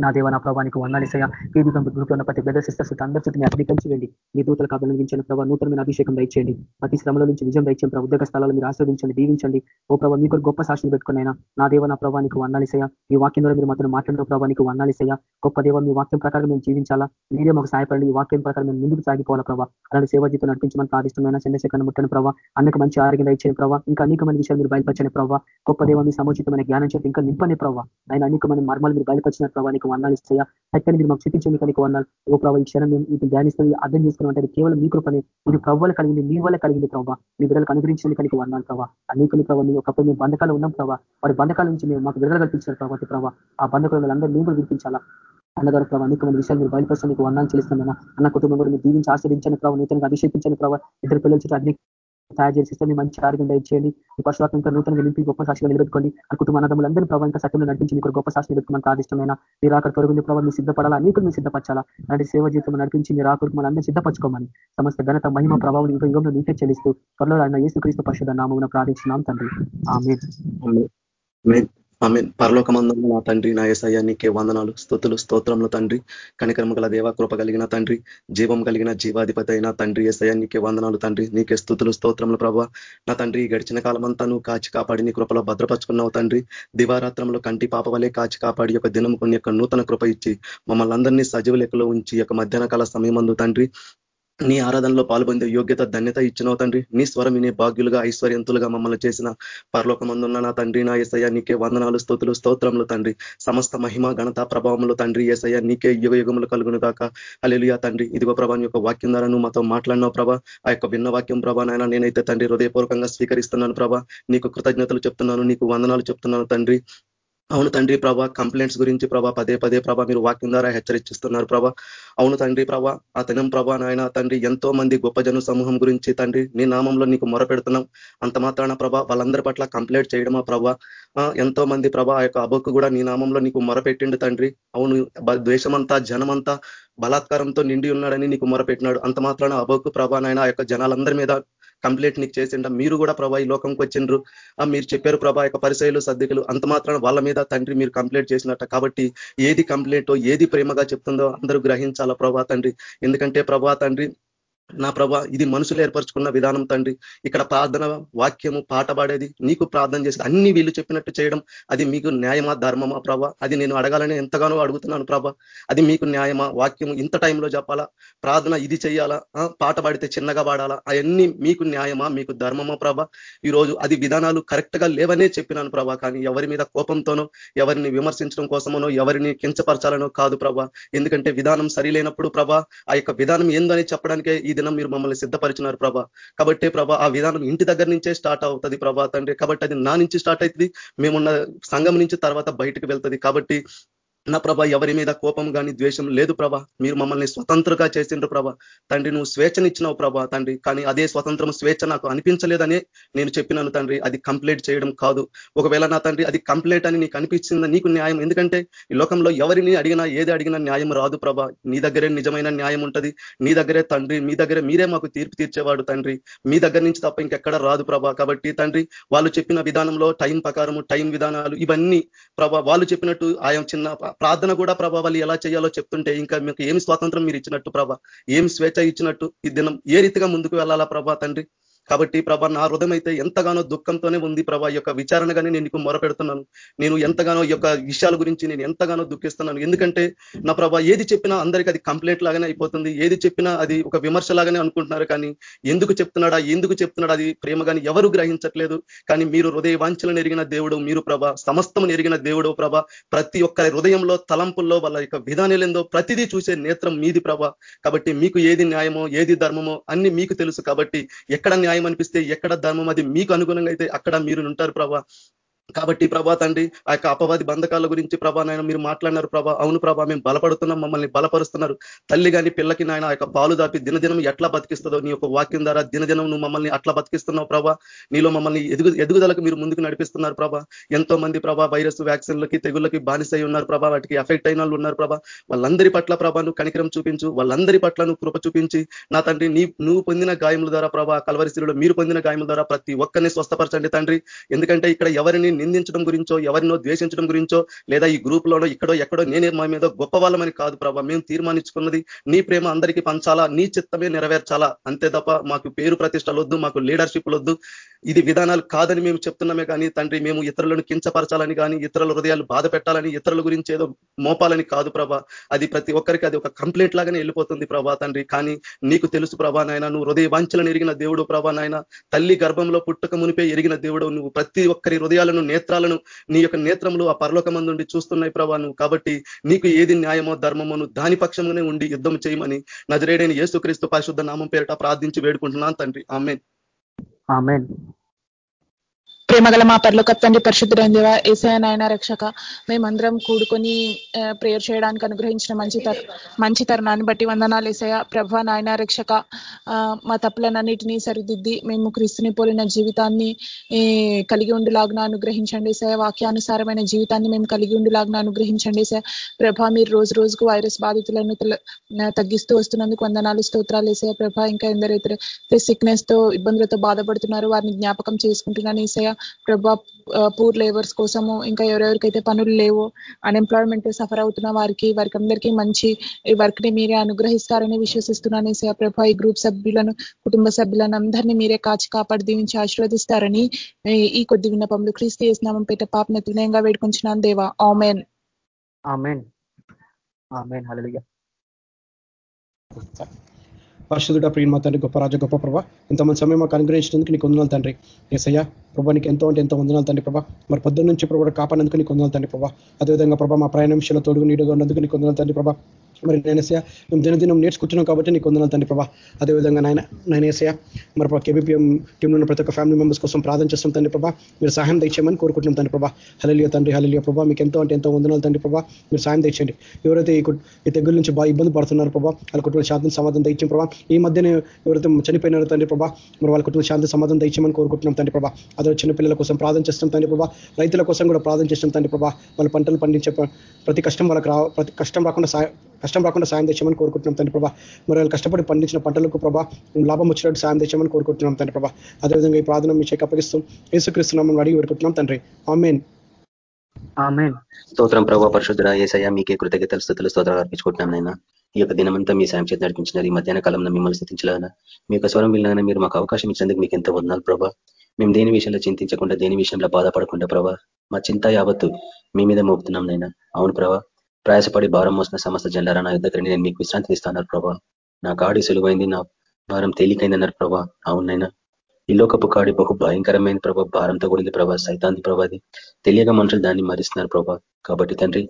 S1: నా దేవ నా ప్రభావానికి వందాలిసయ ఈ గ్రూప్ ఉన్న ప్రతి బ్రదర్ సిస్టర్స్ అందరి చుట్టూ అగ్నికరించి వెళ్ళి మీ దూతలకు అభినందించండి ప్రభావ నూతనమైన అభిషేకం దయచేయండి. ప్రతి శ్రమల నుంచి విజయం దయచేయండి ప్రభు. ఉద్యోగ స్థలాలు మీరు ఆస్వాదించండి దీవించండి. ఓ ప్రభావ మీకు గొప్ప సాక్షులు పెట్టుకున్నైనా నా దేవ నా ప్రభానికి వందాలిసయ ఈ వాక్యం ద్వారా మీరు మాత్రం మాట్లాడిన ప్రభానికి వందాలిసయ గొప్ప దేవ మీ వాక్యం ప్రకారం మేము జీవించాలా? మీరే మాకు సహాయపడండి. ఈ వాక్యం ప్రకారం మేము ముందుకు సాగిపోవాలా ప్రభావ అలాంటి సేవ జీతం నడిపించమని ప్రార్థిష్టమైన చంద్రశేఖరణ ముట్టని ప్రభావ అన్నకు మంచి ఆరోగ్యం దయచేయని ప్రభావ ఇంకా అనేకమైన విషయాలు మీరు బయలుపరచని ప్రభావ గొప్ప దేవ మీ సముచితమైన జ్ఞానం చేతి ఇంకా నింపని ప్రభావ ఆయన అనేకమైన మర్మాలు మీరు బయలుపరిచిన ప్రభావ నీకు వందాలు సత్యాన్ని మీరు మాకు చూపించండి కానీ వందాలు ఓ ప్రభావ ఈ క్షణం మేము ఇది ధ్యానిస్తుంది అర్థం చేసుకున్నామంటే కేవలం మీ కృపనే. మీరు ప్రభువులు కలిగింది మీ వల్ల కలిగింది ప్రభావ మీ బిడ్డలకు అనుగ్రహించండి కలిగి వందాలు ప్రభావ అనేకలు ప్రభావ మీరు ఒకప్పుడు మేము బంధకాలు ఉన్నాం ప్రభావ వారి బంధకాల నుంచి మేము మాకు విడుదల కల్పించారు ప్రభావ ప్రభావ ఆ బంధకులు అందరూ మేము వినిపించాలా అన్నగారు ప్రభావ అనేక మంది విషయాలు మీరు బయలుపరచడానికి మీకు వందాలు చెల్లిస్తున్నాను అన్న కుటుంబం కూడా మీరు దీవించి ఆశ్రదించని ప్రభావ నూతనంగా అభిషేకించని ప్రభావ ఇద్దరు పిల్లల చుట్టూ అగ్ని తయారు చేసి మీ మంచి ఆరోగ్యం దయచేయండి. మీ పశువాత్మ ఇంకా నూతనంగా నింపి గొప్ప సాక్షిగా నిలబెట్టుకోండి. ఆ కుటుంబ అన్నదమ్ములందరూ ప్రభావ ఇంకా సత్యంలో నడిపించి మీకు గొప్ప సాక్షి నిలబెట్టుకుని ఆదిష్టమైన మీరు అక్కడ తొలగింది ప్రభావ మీరు సిద్ధపడాలా? అనేకులు మీరు సిద్ధపరచాలా? అలాంటి సేవ జీవితం నడిపించి మీరు ఆకుడు మన అందరూ సిద్ధపరచుకోమని సమస్త ఘనత మహిమ ప్రభావం యుగ యుగంలో నీకే చెల్లిస్తూ త్వరలో ఆయన యేసు క్రీస్తు పరిషత్ నామం ప్రార్థించినాం తండ్రి.
S3: ఆమె ఆమె పరలోకమందం నా తండ్రి నా ఏసయ్య నీకే వందనాలు స్థుతులు స్తోత్రంలో తండ్రి. కనికరము గల దేవ కృప కలిగిన తండ్రి. జీవం కలిగిన జీవాధిపతి అయిన తండ్రి ఏసయ్య నీకే వందనాలు తండ్రి. నీకే స్థుతులు స్తోత్రంలో ప్రభావ నా తండ్రి గడిచిన కాలం అంతా నువ్వు కాచి కాపాడి నీ కృపలో భద్రపరుచుకున్నావు తండ్రి. దివారాత్రంలో కంటి పాప వలె కాచి కాపాడి యొక్క దినం కొన్ని యొక్క నూతన కృప ఇచ్చి మమ్మల్ని అందరినీ సజీవ లెక్కలో ఉంచి యొక్క మధ్యాహ్న కాల సమయం తండ్రి నీ ఆరాధనలో పాల్పొందే యోగ్యత ధన్యత ఇచ్చినవు తండ్రి. నీ స్వరం వినే భాగ్యులుగా ఐశ్వర్యంతులుగా మమ్మల్ని చేసిన పరలోకమందున్న నా తండ్రి నా ఎసయ్య నీకే వందనాలు స్తోతులు స్తోత్రములు తండ్రి. సమస్త మహిమ ఘనత ప్రభావములు తండ్రి ఏసయ్య నీకే యుగ యుగములు కలుగును కాక అలెలుయా తండ్రి. ఇదిగో ప్రభా యొక్క వాక్యం ద్వారా నువ్వు మాతో మాట్లాడినావు ప్రభా. ఆ యొక్క భిన్న వాక్యం ప్రభా నాయన నేనైతే తండ్రి హృదయపూర్వకంగా స్వీకరిస్తున్నాను ప్రభా. నీకు కృతజ్ఞతలు చెప్తున్నాను నీకు వందనాలు చెప్తున్నాను తండ్రి. అవును తండ్రి ప్రభా కంప్లైంట్స్ గురించి ప్రభా పదే పదే ప్రభా మీరు వాక్యం ద్వారా హెచ్చరిస్తున్నారు ప్రభా. అవును తండ్రి ప్రభా ఆ దినం ప్రభా నాయన తండ్రి ఎంతో మంది గొప్ప జన సమూహం గురించి తండ్రి నీ నామంలో నీకు మొరపెడుతున్నాం. అంత మాత్రాన ప్రభా వాళ్ళందరి పట్ల కంప్లైంట్ చేయడమా ప్రభా? ఎంతో మంది ప్రభా ఆ యొక్క అబక్కు కూడా నీ నామంలో నీకు మొరపెట్టిండు తండ్రి. అవును ద్వేషమంతా జనమంతా బలాత్కారంతో నిండి ఉన్నాడని నీకు మొరపెట్టినాడు. అంత మాత్రాన అబోకు ప్రభా నాయన ఆ యొక్క జనాలందరి మీద కంప్లైంట్ నీకు చేసిండ. మీరు కూడా ప్రభా ఈ లోకంకి వచ్చిండ్రు. మీరు చెప్పారు ప్రభా యొక్క పరిచయలు సర్దికలు అంత మాత్రాన వాళ్ళ మీద తండ్రి మీరు కంప్లైంట్ చేసినట్ట. కాబట్టి ఏది కంప్లీటో ఏది ప్రేమగా చెప్తుందో అందరూ గ్రహించాలా ప్రభా తండ్రి? ఎందుకంటే ప్రభా తండ్రి నా ప్రభ ఇది మనుషులు ఏర్పరచుకున్న విధానం తండ్రి. ఇక్కడ ప్రార్థన వాక్యము పాట పాడేది నీకు ప్రార్థన చేసి అన్ని వీళ్ళు చెప్పినట్టు చేయడం అది మీకు న్యాయమా ధర్మమా ప్రభ? అది నేను అడగాలని ఎంతగానో అడుగుతున్నాను ప్రభా. అది మీకు న్యాయమా? వాక్యము ఇంత టైంలో చెప్పాలా? ప్రార్థన ఇది చేయాలా పాట పాడితే చిన్నగా పాడాలా? అవన్నీ మీకు న్యాయమా మీకు ధర్మమా ప్రభ? ఈరోజు అది విధానాలు కరెక్ట్గా లేవనే చెప్పినాను ప్రభ కానీ ఎవరి మీద కోపంతోనో ఎవరిని విమర్శించడం కోసమనో ఎవరిని కించపరచాలనో కాదు ప్రభా. ఎందుకంటే విధానం సరిలేనప్పుడు ప్రభ ఆ యొక్క విధానం ఏందని చెప్పడానికే ఈ దినం మీరు మమ్మల్ని సిద్ధపరిచినారు ప్రభా. కాబట్టి ప్రభా ఆ విధానం ఇంటి దగ్గర నుంచే స్టార్ట్ అవుతుంది ప్రభా తండ్రి. కాబట్టి అది నా నుంచి స్టార్ట్ అవుతుంది. మేమున్న సంఘం నుంచి తర్వాత బయటకు వెళ్తుంది. కాబట్టి నా ప్రభ ఎవరి మీద కోపం కానీ ద్వేషం లేదు ప్రభ. మీరు మమ్మల్ని స్వతంత్రగా చేసిండ్రు ప్రభ. తండ్రి నువ్వు స్వేచ్ఛనిచ్చినావు ప్రభ తండ్రి. కానీ అదే స్వతంత్రం స్వేచ్ఛ నాకు అనిపించలేదని నేను చెప్పినాను తండ్రి. అది కంప్లీట్ చేయడం కాదు. ఒకవేళ నా తండ్రి అది కంప్లీట్ అని నీకు అనిపించింది? నీకు న్యాయం. ఎందుకంటే ఈ లోకంలో ఎవరిని అడిగినా ఏది అడిగినా న్యాయం రాదు ప్రభ. నీ దగ్గరే నిజమైన న్యాయం ఉంటది. నీ దగ్గరే తండ్రి మీ దగ్గరే మీరే మాకు తీర్పు తీర్చేవాడు తండ్రి. మీ దగ్గర నుంచి తప్ప ఇంకెక్కడ రాదు ప్రభ. కాబట్టి తండ్రి వాళ్ళు చెప్పిన విధానంలో టైం ప్రకారము టైం విధానాలు ఇవన్నీ ప్రభ వాళ్ళు చెప్పినట్టు ఆయన చిన్న ప్రార్థన కూడా ప్రభా వాళ్ళు ఎలా చేయాలో చెప్తుంటే ఇంకా మీకు ఏమి స్వాతంత్రం మీరు ఇచ్చినట్టు ప్రభా ఏమి స్వేచ్ఛ ఇచ్చినట్టు ఈ దినం ఏ రీతిగా ముందుకు వెళ్ళాలా ప్రభా తండ్రి? కాబట్టి ప్రభా నా హృదయం అయితే ఎంతగానో దుఃఖంతోనే ఉంది ప్రభా యొక్క విచారణగానే నేను నీకు మొరపెడుతున్నాను. నేను ఎంతగానో యొక్క విషయాల గురించి నేను ఎంతగానో దుఃఖిస్తున్నాను. ఎందుకంటే నా ప్రభా ఏది చెప్పినా అందరికీ అది కంప్లైంట్ లాగానే అయిపోతుంది. ఏది చెప్పినా అది ఒక విమర్శ లాగానే అనుకుంటున్నారు కానీ ఎందుకు చెప్తున్నాడా ఎందుకు చెప్తున్నాడా అది ప్రేమ కానీ ఎవరు గ్రహించట్లేదు. కానీ మీరు హృదయ వాంఛలను ఎరిగిన దేవుడు మీరు ప్రభ సమస్తం ఎరిగిన దేవుడు ప్రభ ప్రతి ఒక్కరి హృదయంలో తలంపుల్లో వాళ్ళ యొక్క విధానాలేందో ప్రతిదీ చూసే నేత్రం మీది ప్రభ. కాబట్టి మీకు ఏది న్యాయమో ఏది ధర్మమో అన్ని మీకు తెలుసు కాబట్టి ఎక్కడ న్యాయం అనిపిస్తే ఎక్కడ ధర్మం అది మీకు అనుగుణంగా అయితే అక్కడ మీరు ఉంటారు ప్రభా. కాబట్టి ప్రభా తండ్రి ఆ యొక్క అపవాది బంధకాల గురించి ప్రభా నాయన మీరు మాట్లాడినారు ప్రభా. అవును ప్రభా మేము బలపడుతున్నాం మమ్మల్ని బలపరుస్తున్నారు. తల్లి కానీ పిల్లకి నాయన ఆ యొక్క పాలు దాపి దినదినం ఎట్లా బతికిస్తుందో నీ యొక్క వాక్యం ద్వారా దినదినం నువ్వు మమ్మల్ని అట్లా బతికిస్తున్నావు ప్రభా. నీలో మమ్మల్ని ఎదుగు ఎదుగుదలకు మీరు ముందుకు నడిపిస్తున్నారు ప్రభా. ఎంతో మంది ప్రభా వైరస్ వ్యాక్సిన్లకి తెగుళ్ళకి బానిసై ఉన్నారు ప్రభా. వాటికి ఎఫెక్ట్ అయిన ఉన్నారు ప్రభా. వాళ్ళందరి పట్ల ప్రభాను కనికరం చూపించు. వాళ్ళందరి పట్ల నువ్వు కృప చూపించి నా తండ్రి నీ నువ్వు పొందిన గాయముల ద్వారా ప్రభా కలవరిశిలో మీరు పొందిన గాయముల ద్వారా ప్రతి ఒక్కరిని స్వస్థపరచండి తండ్రి. ఎందుకంటే ఇక్కడ ఎవరిని నిందించడం గురించో ఎవరినో ద్వేషించడం గురించో లేదా ఈ గ్రూప్ లోనో ఇక్కడో ఎక్కడో నేనే మా మీద గొప్ప వాళ్ళమని కాదు ప్రభావ మేము తీర్మానించుకున్నది నీ ప్రేమ అందరికీ పంచాలా నీ చిత్తమే నెరవేర్చాలా? అంతే తప్ప మాకు పేరు ప్రతిష్టలు వద్దు మాకు లీడర్షిప్ వద్దు. ఇది విధానాలు కాదని మేము చెప్తున్నామే కానీ తండ్రి మేము ఇతరులను కించపరచాలని కానీ ఇతరుల హృదయాలు బాధ పెట్టాలని ఇతరుల గురించి ఏదో మోపాలని కాదు ప్రభా. అది ప్రతి ఒక్కరికి అది ఒక కంప్లైంట్ లాగానే వెళ్ళిపోతుంది ప్రభా తండ్రి. కానీ నీకు తెలుసు ప్రభా నాయన నువ్వు హృదయ వంచలను ఎరిగిన దేవుడు ప్రభా నాయన. తల్లి గర్భంలో పుట్టక మునిపే ఎరిగిన దేవుడు నువ్వు. ప్రతి ఒక్కరి హృదయాలను నేత్రాలను నీ యొక్క నేత్రములు ఆ పరలోకమందుండి చూస్తున్నాయి ప్రభా నువ్వు. కాబట్టి నీకు ఏది న్యాయమో ధర్మమో నువ్వు దాని పక్షంగానే ఉండి యుద్ధం చేయమని నజరేడైన యేసుక్రీస్తు పరిశుద్ధ నామం పేరిట ప్రార్థించి వేడుకుంటున్నాను తండ్రి.
S1: ఆమె
S4: ప్రేమగల మా పర్లోక తండ్రి పరిశుద్ధుడైన దేవ ఏసయ నాయన రక్షక మేమందరం కూడుకొని ప్రేయర్ చేయడానికి అనుగ్రహించిన మంచి మంచి తరుణాన్ని బట్టి వందనాలు ఏసయ ప్రభ నాయన రక్షక మా తప్పులన్నిటినీ సరిదిద్ది మేము క్రీస్తుని పోలిన జీవితాన్ని కలిగి ఉండులాగ్న అనుగ్రహించండి సయ వాక్యానుసారమైన జీవితాన్ని మేము కలిగి ఉండులాగ్న అనుగ్రహించండి సయ ప్రభ మీరు రోజు రోజుకు వైరస్ బాధితులను తగ్గిస్తూ వస్తున్నందుకు వందనాలు స్తోత్రాలు ఏసయ ప్రభ ఇంకా ఎందరైతే సిక్నెస్తో ఇబ్బందులతో బాధపడుతున్నారు వారిని జ్ఞాపకం చేసుకుంటున్నాను ఈసయ ప్రభా పూర్ లేబర్స్ కోసము ఇంకా ఎవరెవరికైతే పనులు లేవో అన్ఎంప్లాయ్మెంట్ సఫర్ అవుతున్న వారికి వారికి అందరికీ మంచి వర్క్ని మీరే అనుగ్రహిస్తారని విశ్వసిస్తున్నాను ఈసయ ప్రభా. ఈ గ్రూప్ సభ్యులను కుటుంబ సభ్యులను అందరినీ మీరే కాచి కాపాడి దీవించి ఆశీర్వదిస్తారని ఈ కొద్ది విన్నపములు క్రీస్తు చేసినామం పేట పాపన వినయంగా వేడుకొంచున్నాను దేవా. ఆమెన్.
S1: ఆమెన్. ఆమెన్. హల్లెలూయా.
S5: పరిశుద్ధుడ ప్రియమ తండ్రి గొప్ప రాజ గొప్ప ప్రభా. ఎంతమంది సమయం మాకు అనుగ్రహించినందుకు నీకు వందనాలు తండ్రి. ఏసయ్య ప్రభా నీకు ఎంతో అంటే ఎంతో వందనాలు తండ్రి ప్రభా. మరి పొద్దున్న నుంచి ప్రభావ కాపాడినందుకు నీకు వందనాలు తండ్రి ప్రభా. అదేవిధంగా ప్రభా మా ప్రయాణ విషయంలో తోడుగు నీడుగా ఉన్నందుకు నీకు వందనాలు తండ్రి ప్రభా. మరి నేనేసయ మేము దినదినం నేర్చుకుంటున్నాం కాబట్టి నీకు వందనాలు తండ్రి ప్రభా. అదేవిధంగా నాయన నేనేసయ మరి కేబీపీఎం టీంలో ఉన్న ప్రతి ఒక్క ఫ్యామిలీ మెంబర్స్ కోసం ప్రార్థన చేస్తాం తండ్రి ప్రభా. మీరు సహాయం తెచ్చేయమని కోరుకుంటున్నాం తండ్రి ప్రభా. హలలియో తండ్రి హలలియో ప్రభా. మీకు ఎంతో అంటే ఎంతో వందనాలు తండ్రి ప్రభా. మీరు సాయం తెచ్చండి ఎవరైతే ఈ తెగుల నుంచి బాగా ఇబ్బంది పడుతున్నారు ప్రభా వాళ్ళ కుటుంబ శాంతం సమాధానం తెచ్చిన ప్రభా. ఈ మధ్యనే ఎవరైతే చనిపోయినారో తండ్రి ప్రభా మరి వాళ్ళ కుటుంబ శాంతి సమాధానం తెచ్చామని కోరుకుంటున్నాం తండ్రి ప్రభా. అదే చిన్నపిల్లల కోసం ప్రార్థన చేస్తాం తండ్రి ప్రభా. రైతుల కోసం కూడా ప్రార్థన చేస్తాం తండ్రి ప్రభా. వాళ్ళ పంటలు పండించే ప్రతి కష్టం వాళ్ళకి రా ప్రతి కష్టం రాకుండా కష్టం రాకుండా సాయం తెచ్చామని కోరుకుంటున్నాం తండ్రి ప్రభా. మరి వాళ్ళు కష్టపడి పండించిన పంటలకు ప్రభా లాభం వచ్చినట్టు సాయం తెచ్చామని కోరుకుంటున్నాం తండ్రి ప్రభా. అదేవిధంగా ఈ ప్రార్థన మీ చేకి అప్పగిస్తాం ఏసుక్రీస్తున్నామని అడిగి పెడుకుంటున్నాం తండ్రి. ఆమెన్.
S6: స్తోత్రం ప్రభావ పరిశుద్ధ ఏసయ్య మీకే కృతజ్ఞతలు స్థుతులు స్తోత్రాలు అర్పించుకుంటున్నాం నైనా ఈ యొక్క దినమంతా మీ సాయం చేతి నడిపించినారు. ఈ మధ్యాహ్న కాలంలో మిమ్మల్ని స్థితించాలన్నా మీ యొక్క స్వరం విన్నాగానే మీరు మాకు అవకాశం ఇచ్చినందుకు మీకు ఎంతో వందనాలు ప్రభా. మేము దేని విషయంలో చింతించకుండా దేని విషయంలో బాధపడకుండా ప్రభా మా చింత యావత్తు మీ మీద మోపుతున్నాం నైనా అవును ప్రభా. ప్రయాసపడి భారం మోసిన సమస్త జల్లారా నా దగ్గర నేను మీకు విశ్రాంతి ఇస్తాను ప్రభా. నా కాడి సులువైంది నా భారం తేలికైందన్నారు ప్రభా. అవునైనా ఈ లోకపు కాడి బహు భయంకరమైన ప్రభా. భారంతో కూడింది ప్రభా. సైతాంతి ప్రభాది తెలియక మనుషులు దాన్ని మరిస్తున్నారు ప్రభా. కాబట్టి తండ్రి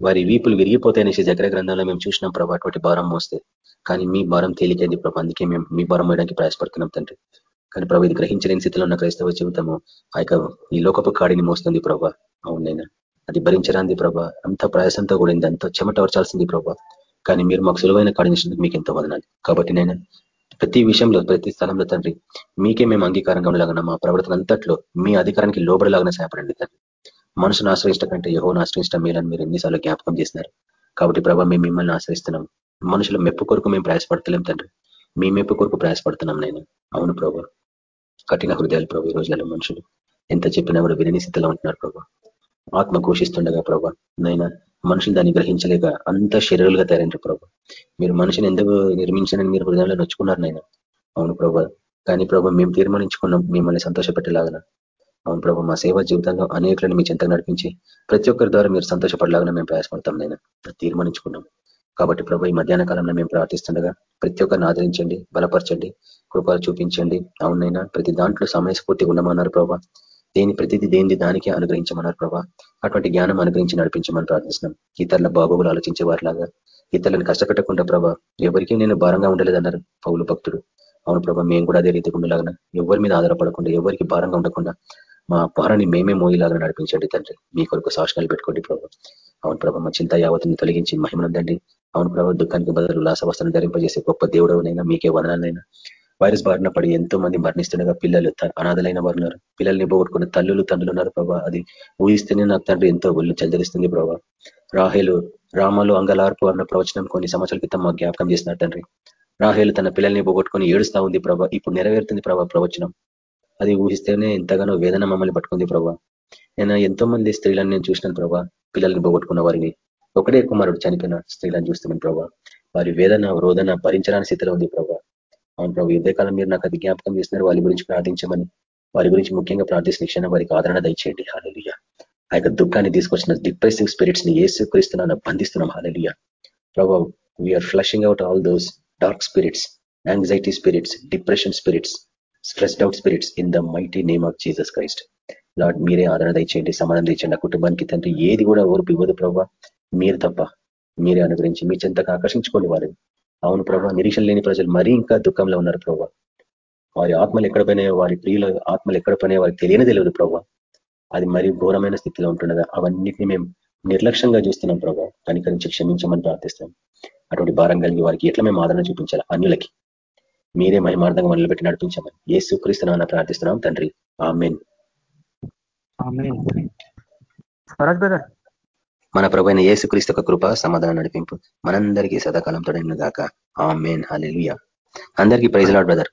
S6: వారి వీపులు విరిగిపోతాయనేసి జగ్ర గ్రంథంలో మేము చూసినాం ప్రభా అటువంటి భారం మోస్తే. కానీ మీ భారం తేలికైంది ప్రభా అందుకే మేము మీ భారం వేయడానికి ప్రయాసపడుతున్నాం తండ్రి. కానీ ప్రభా ఇది గ్రహించలేని స్థితిలో ఉన్న క్రైస్తవ జీవితము ఆ ఈ లోకపు కాడిని మోస్తుంది ప్రభా. అవునైనా అది భరించరాంది ప్రభా. అంత ప్రయాసంతో కూడింది అంత చెమట వర్చాల్సింది ప్రభా. కానీ మీరు మాకు సులువైన కాడినిచ్చినందుకు మీకు ఎంతో వదనాలి. కాబట్టి నేను ప్రతి విషయంలో ప్రతి స్థలంలో తండ్రి మీకే మేము అంగీకారంగా ఉండలాగన మా ప్రవర్తన అంతట్లో మీ అధికారానికి లోబడలాగానే సహాయపడండి తండ్రి. మనుషుని ఆశ్రయించడం కంటే యహోను ఆశ్రయించడం మేలని మీరు ఎన్నిసార్లు జ్ఞాపకం చేసినారు? కాబట్టి ప్రభావ మేము మిమ్మల్ని ఆశ్రయిస్తున్నాం. మనుషుల మెప్పు కొరకు మేము ప్రయాసపడతలేం తండ్రి. మీ మెప్పు కొరకు ప్రయాసపడుతున్నాం నేను. అవును ప్రభా. కఠిన హృదయాలు ప్రభు ఈ రోజులలో మనుషులు ఎంత చెప్పినా కూడా వినని స్థితిలో ఉంటున్నారు ప్రభా. ఆత్మ ఘోషిస్తుండగా ప్రభా నైనా మనుషులు దాన్ని గ్రహించలేక అంత శరీరులుగా తయారండి ప్రభా. మీరు మనిషిని ఎందుకు నిర్మించనని మీరు హృదయంలో నొచ్చుకున్నారు నైనా? అవును ప్రభా. కానీ ప్రభు మేము తీర్మానించుకున్నాం మిమ్మల్ని సంతోషపెట్టేలాగన? అవును ప్రభు మా సేవా జీవితంలో అనేకులను మీ చింతకు నడిపించి ప్రతి ఒక్కరి ద్వారా మీరు సంతోషపడలాగా మేము ప్రయాసపడతాం నేను తీర్మానించుకున్నాం కాబట్టి ప్రభు ఈ మధ్యాహ్న కాలంలో మేము ప్రార్థిస్తుండగా ప్రతి ఒక్కరిని ఆదరించండి బలపరచండి కృప చూపించండి. అవునైనా ప్రతి దాంట్లో సమయస్ఫూర్తి ఉండమన్నారు ప్రభావ దేని ప్రతిదీ దేనిది దానికి అనుగ్రహించమన్నారు ప్రభా. అటువంటి జ్ఞానం అనుగ్రహించి నడిపించమని ప్రార్థిస్తున్నాం. ఇతరుల బాబోగులు ఆలోచించే వారిలాగా ఇతరులను కష్టపెట్టకుండా ప్రభా ఎవరికీ నేను భారంగా ఉండలేదన్నారు పౌలు భక్తుడు. అవును ప్రభా మేము కూడా అదే రీతికి ఉండలాగా ఎవరి మీద ఆధారపడకుండా ఎవరికి భారంగా ఉండకుండా మా భారాన్ని మేమే మోయిలాగా నడిపించండి తండ్రి. మీ కొరకు సాక్షణాలు పెట్టుకోండి ప్రభు. అవును ప్రభు మా చింత యావతిని తొలగించి మహిమనుందండి. అవును ప్రభావ దుఃఖానికి బదులు ఉల్లాసవస్థను ధరింపజేసే గొప్ప దేవుడవనైనా మీకే వదనాలైనా. వైరస్ బారిన పడి ఎంతో మంది మరణిస్తుండగా పిల్లలు అనాథలైన వారు ఉన్నారు పిల్లల్ని పోగొట్టుకున్న తల్లులు తండ్రులు ఉన్నారు ప్రభా. అది ఊహిస్తేనే నాకు తండ్రి ఎంతో ఒళ్ళు చల్దరిస్తుంది ప్రభా. రాహేలు రామాలు అంగలార్పు అన్న ప్రవచనం కొన్ని సంవత్సరాల క్రితం మాకు జ్ఞాపకం చేస్తున్నారు తండ్రి. రాహేలు తన పిల్లల్ని పోగొట్టుకుని ఏడుస్తా ఉంది ప్రభా. ఇప్పుడు నెరవేరుతుంది ప్రభా ప్రవచనం. అది ఊహిస్తేనే ఎంతగానో వేదన మమ్మల్ని పట్టుకుంది ప్రభా. నేను ఎంతో మంది స్త్రీలను నేను చూసినాను ప్రభా పిల్లల్ని పోగొట్టుకున్న వారిని. ఒకటే కుమారుడు చనిపోయిన స్త్రీలను చూస్తున్నాను ప్రభా. వారి వేదన రోదన భరించడానికి స్థితిలో ఉంది ప్రభా. అవును ప్రభు ఇదే కాలం మీరు నాకు అది జ్ఞాపకం చేస్తున్నారు వారి గురించి ప్రార్థించమని. వారి గురించి ముఖ్యంగా ప్రార్థిస్తున్న క్షణం వారికి ఆదరణ దయచేయండి. హాలలియ ఆ యొక్క దుఃఖాన్ని తీసుకొచ్చిన డిప్రెసివ్ స్పిరిట్స్ని ఏసు క్రీస్తున్నాను బంధిస్తున్నాం. హాలలియ ప్రభావ we are flushing out all those dark spirits anxiety spirits depression spirits stressed out spirits in the mighty name of Jesus Christ lord మీరే ఆదరణ దయచేయండి సమాధానం తెచ్చండి ఆ కుటుంబానికి తండ్రి ఏది కూడా ఓర్పు ఇవ్వదు ప్రభావ మీరు తప్ప మీరే అనుగ్రహించి మీ చెంతకు ఆకర్షించుకోండి వారిని అవును ప్రభావ నిరీక్షణ లేని ప్రజలు మరీ ఇంకా దుఃఖంలో ఉన్నారు ప్రభావ వారి ఆత్మలు ఎక్కడ పోయినాయో వారి ప్రియుల ఆత్మలు ఎక్కడ పోయినాయో వారికి తెలియని తెలియదు ప్రభావ అది మరీ ఘోరమైన స్థితిలో ఉంటుండగా అవన్నిటిని మేము నిర్లక్ష్యంగా చూస్తున్నాం ప్రభావ కనికరించి క్షమించమని ప్రార్థిస్తాం. అటువంటి భారం కలిగి వారికి ఎట్లా మేము ఆదరణ చూపించాలి? అన్యులకి. మీరే మహిమార్థంగా మనల్ని పెట్టి నడిపించమని ఏ సుక్రీస్తున్నామని ప్రార్థిస్తున్నాం తండ్రి. ఆమెన్. మన ప్రభు అయిన ఏసుక్రీస్తు ఒక కృప సమాధానం నడిపింపు మనందరికీ సదాకాలం తొడైన గాక ఆ మెయిన్ హాలెలుయ అందరికీ ప్రైజ్ లాడ్ బ్రదర్.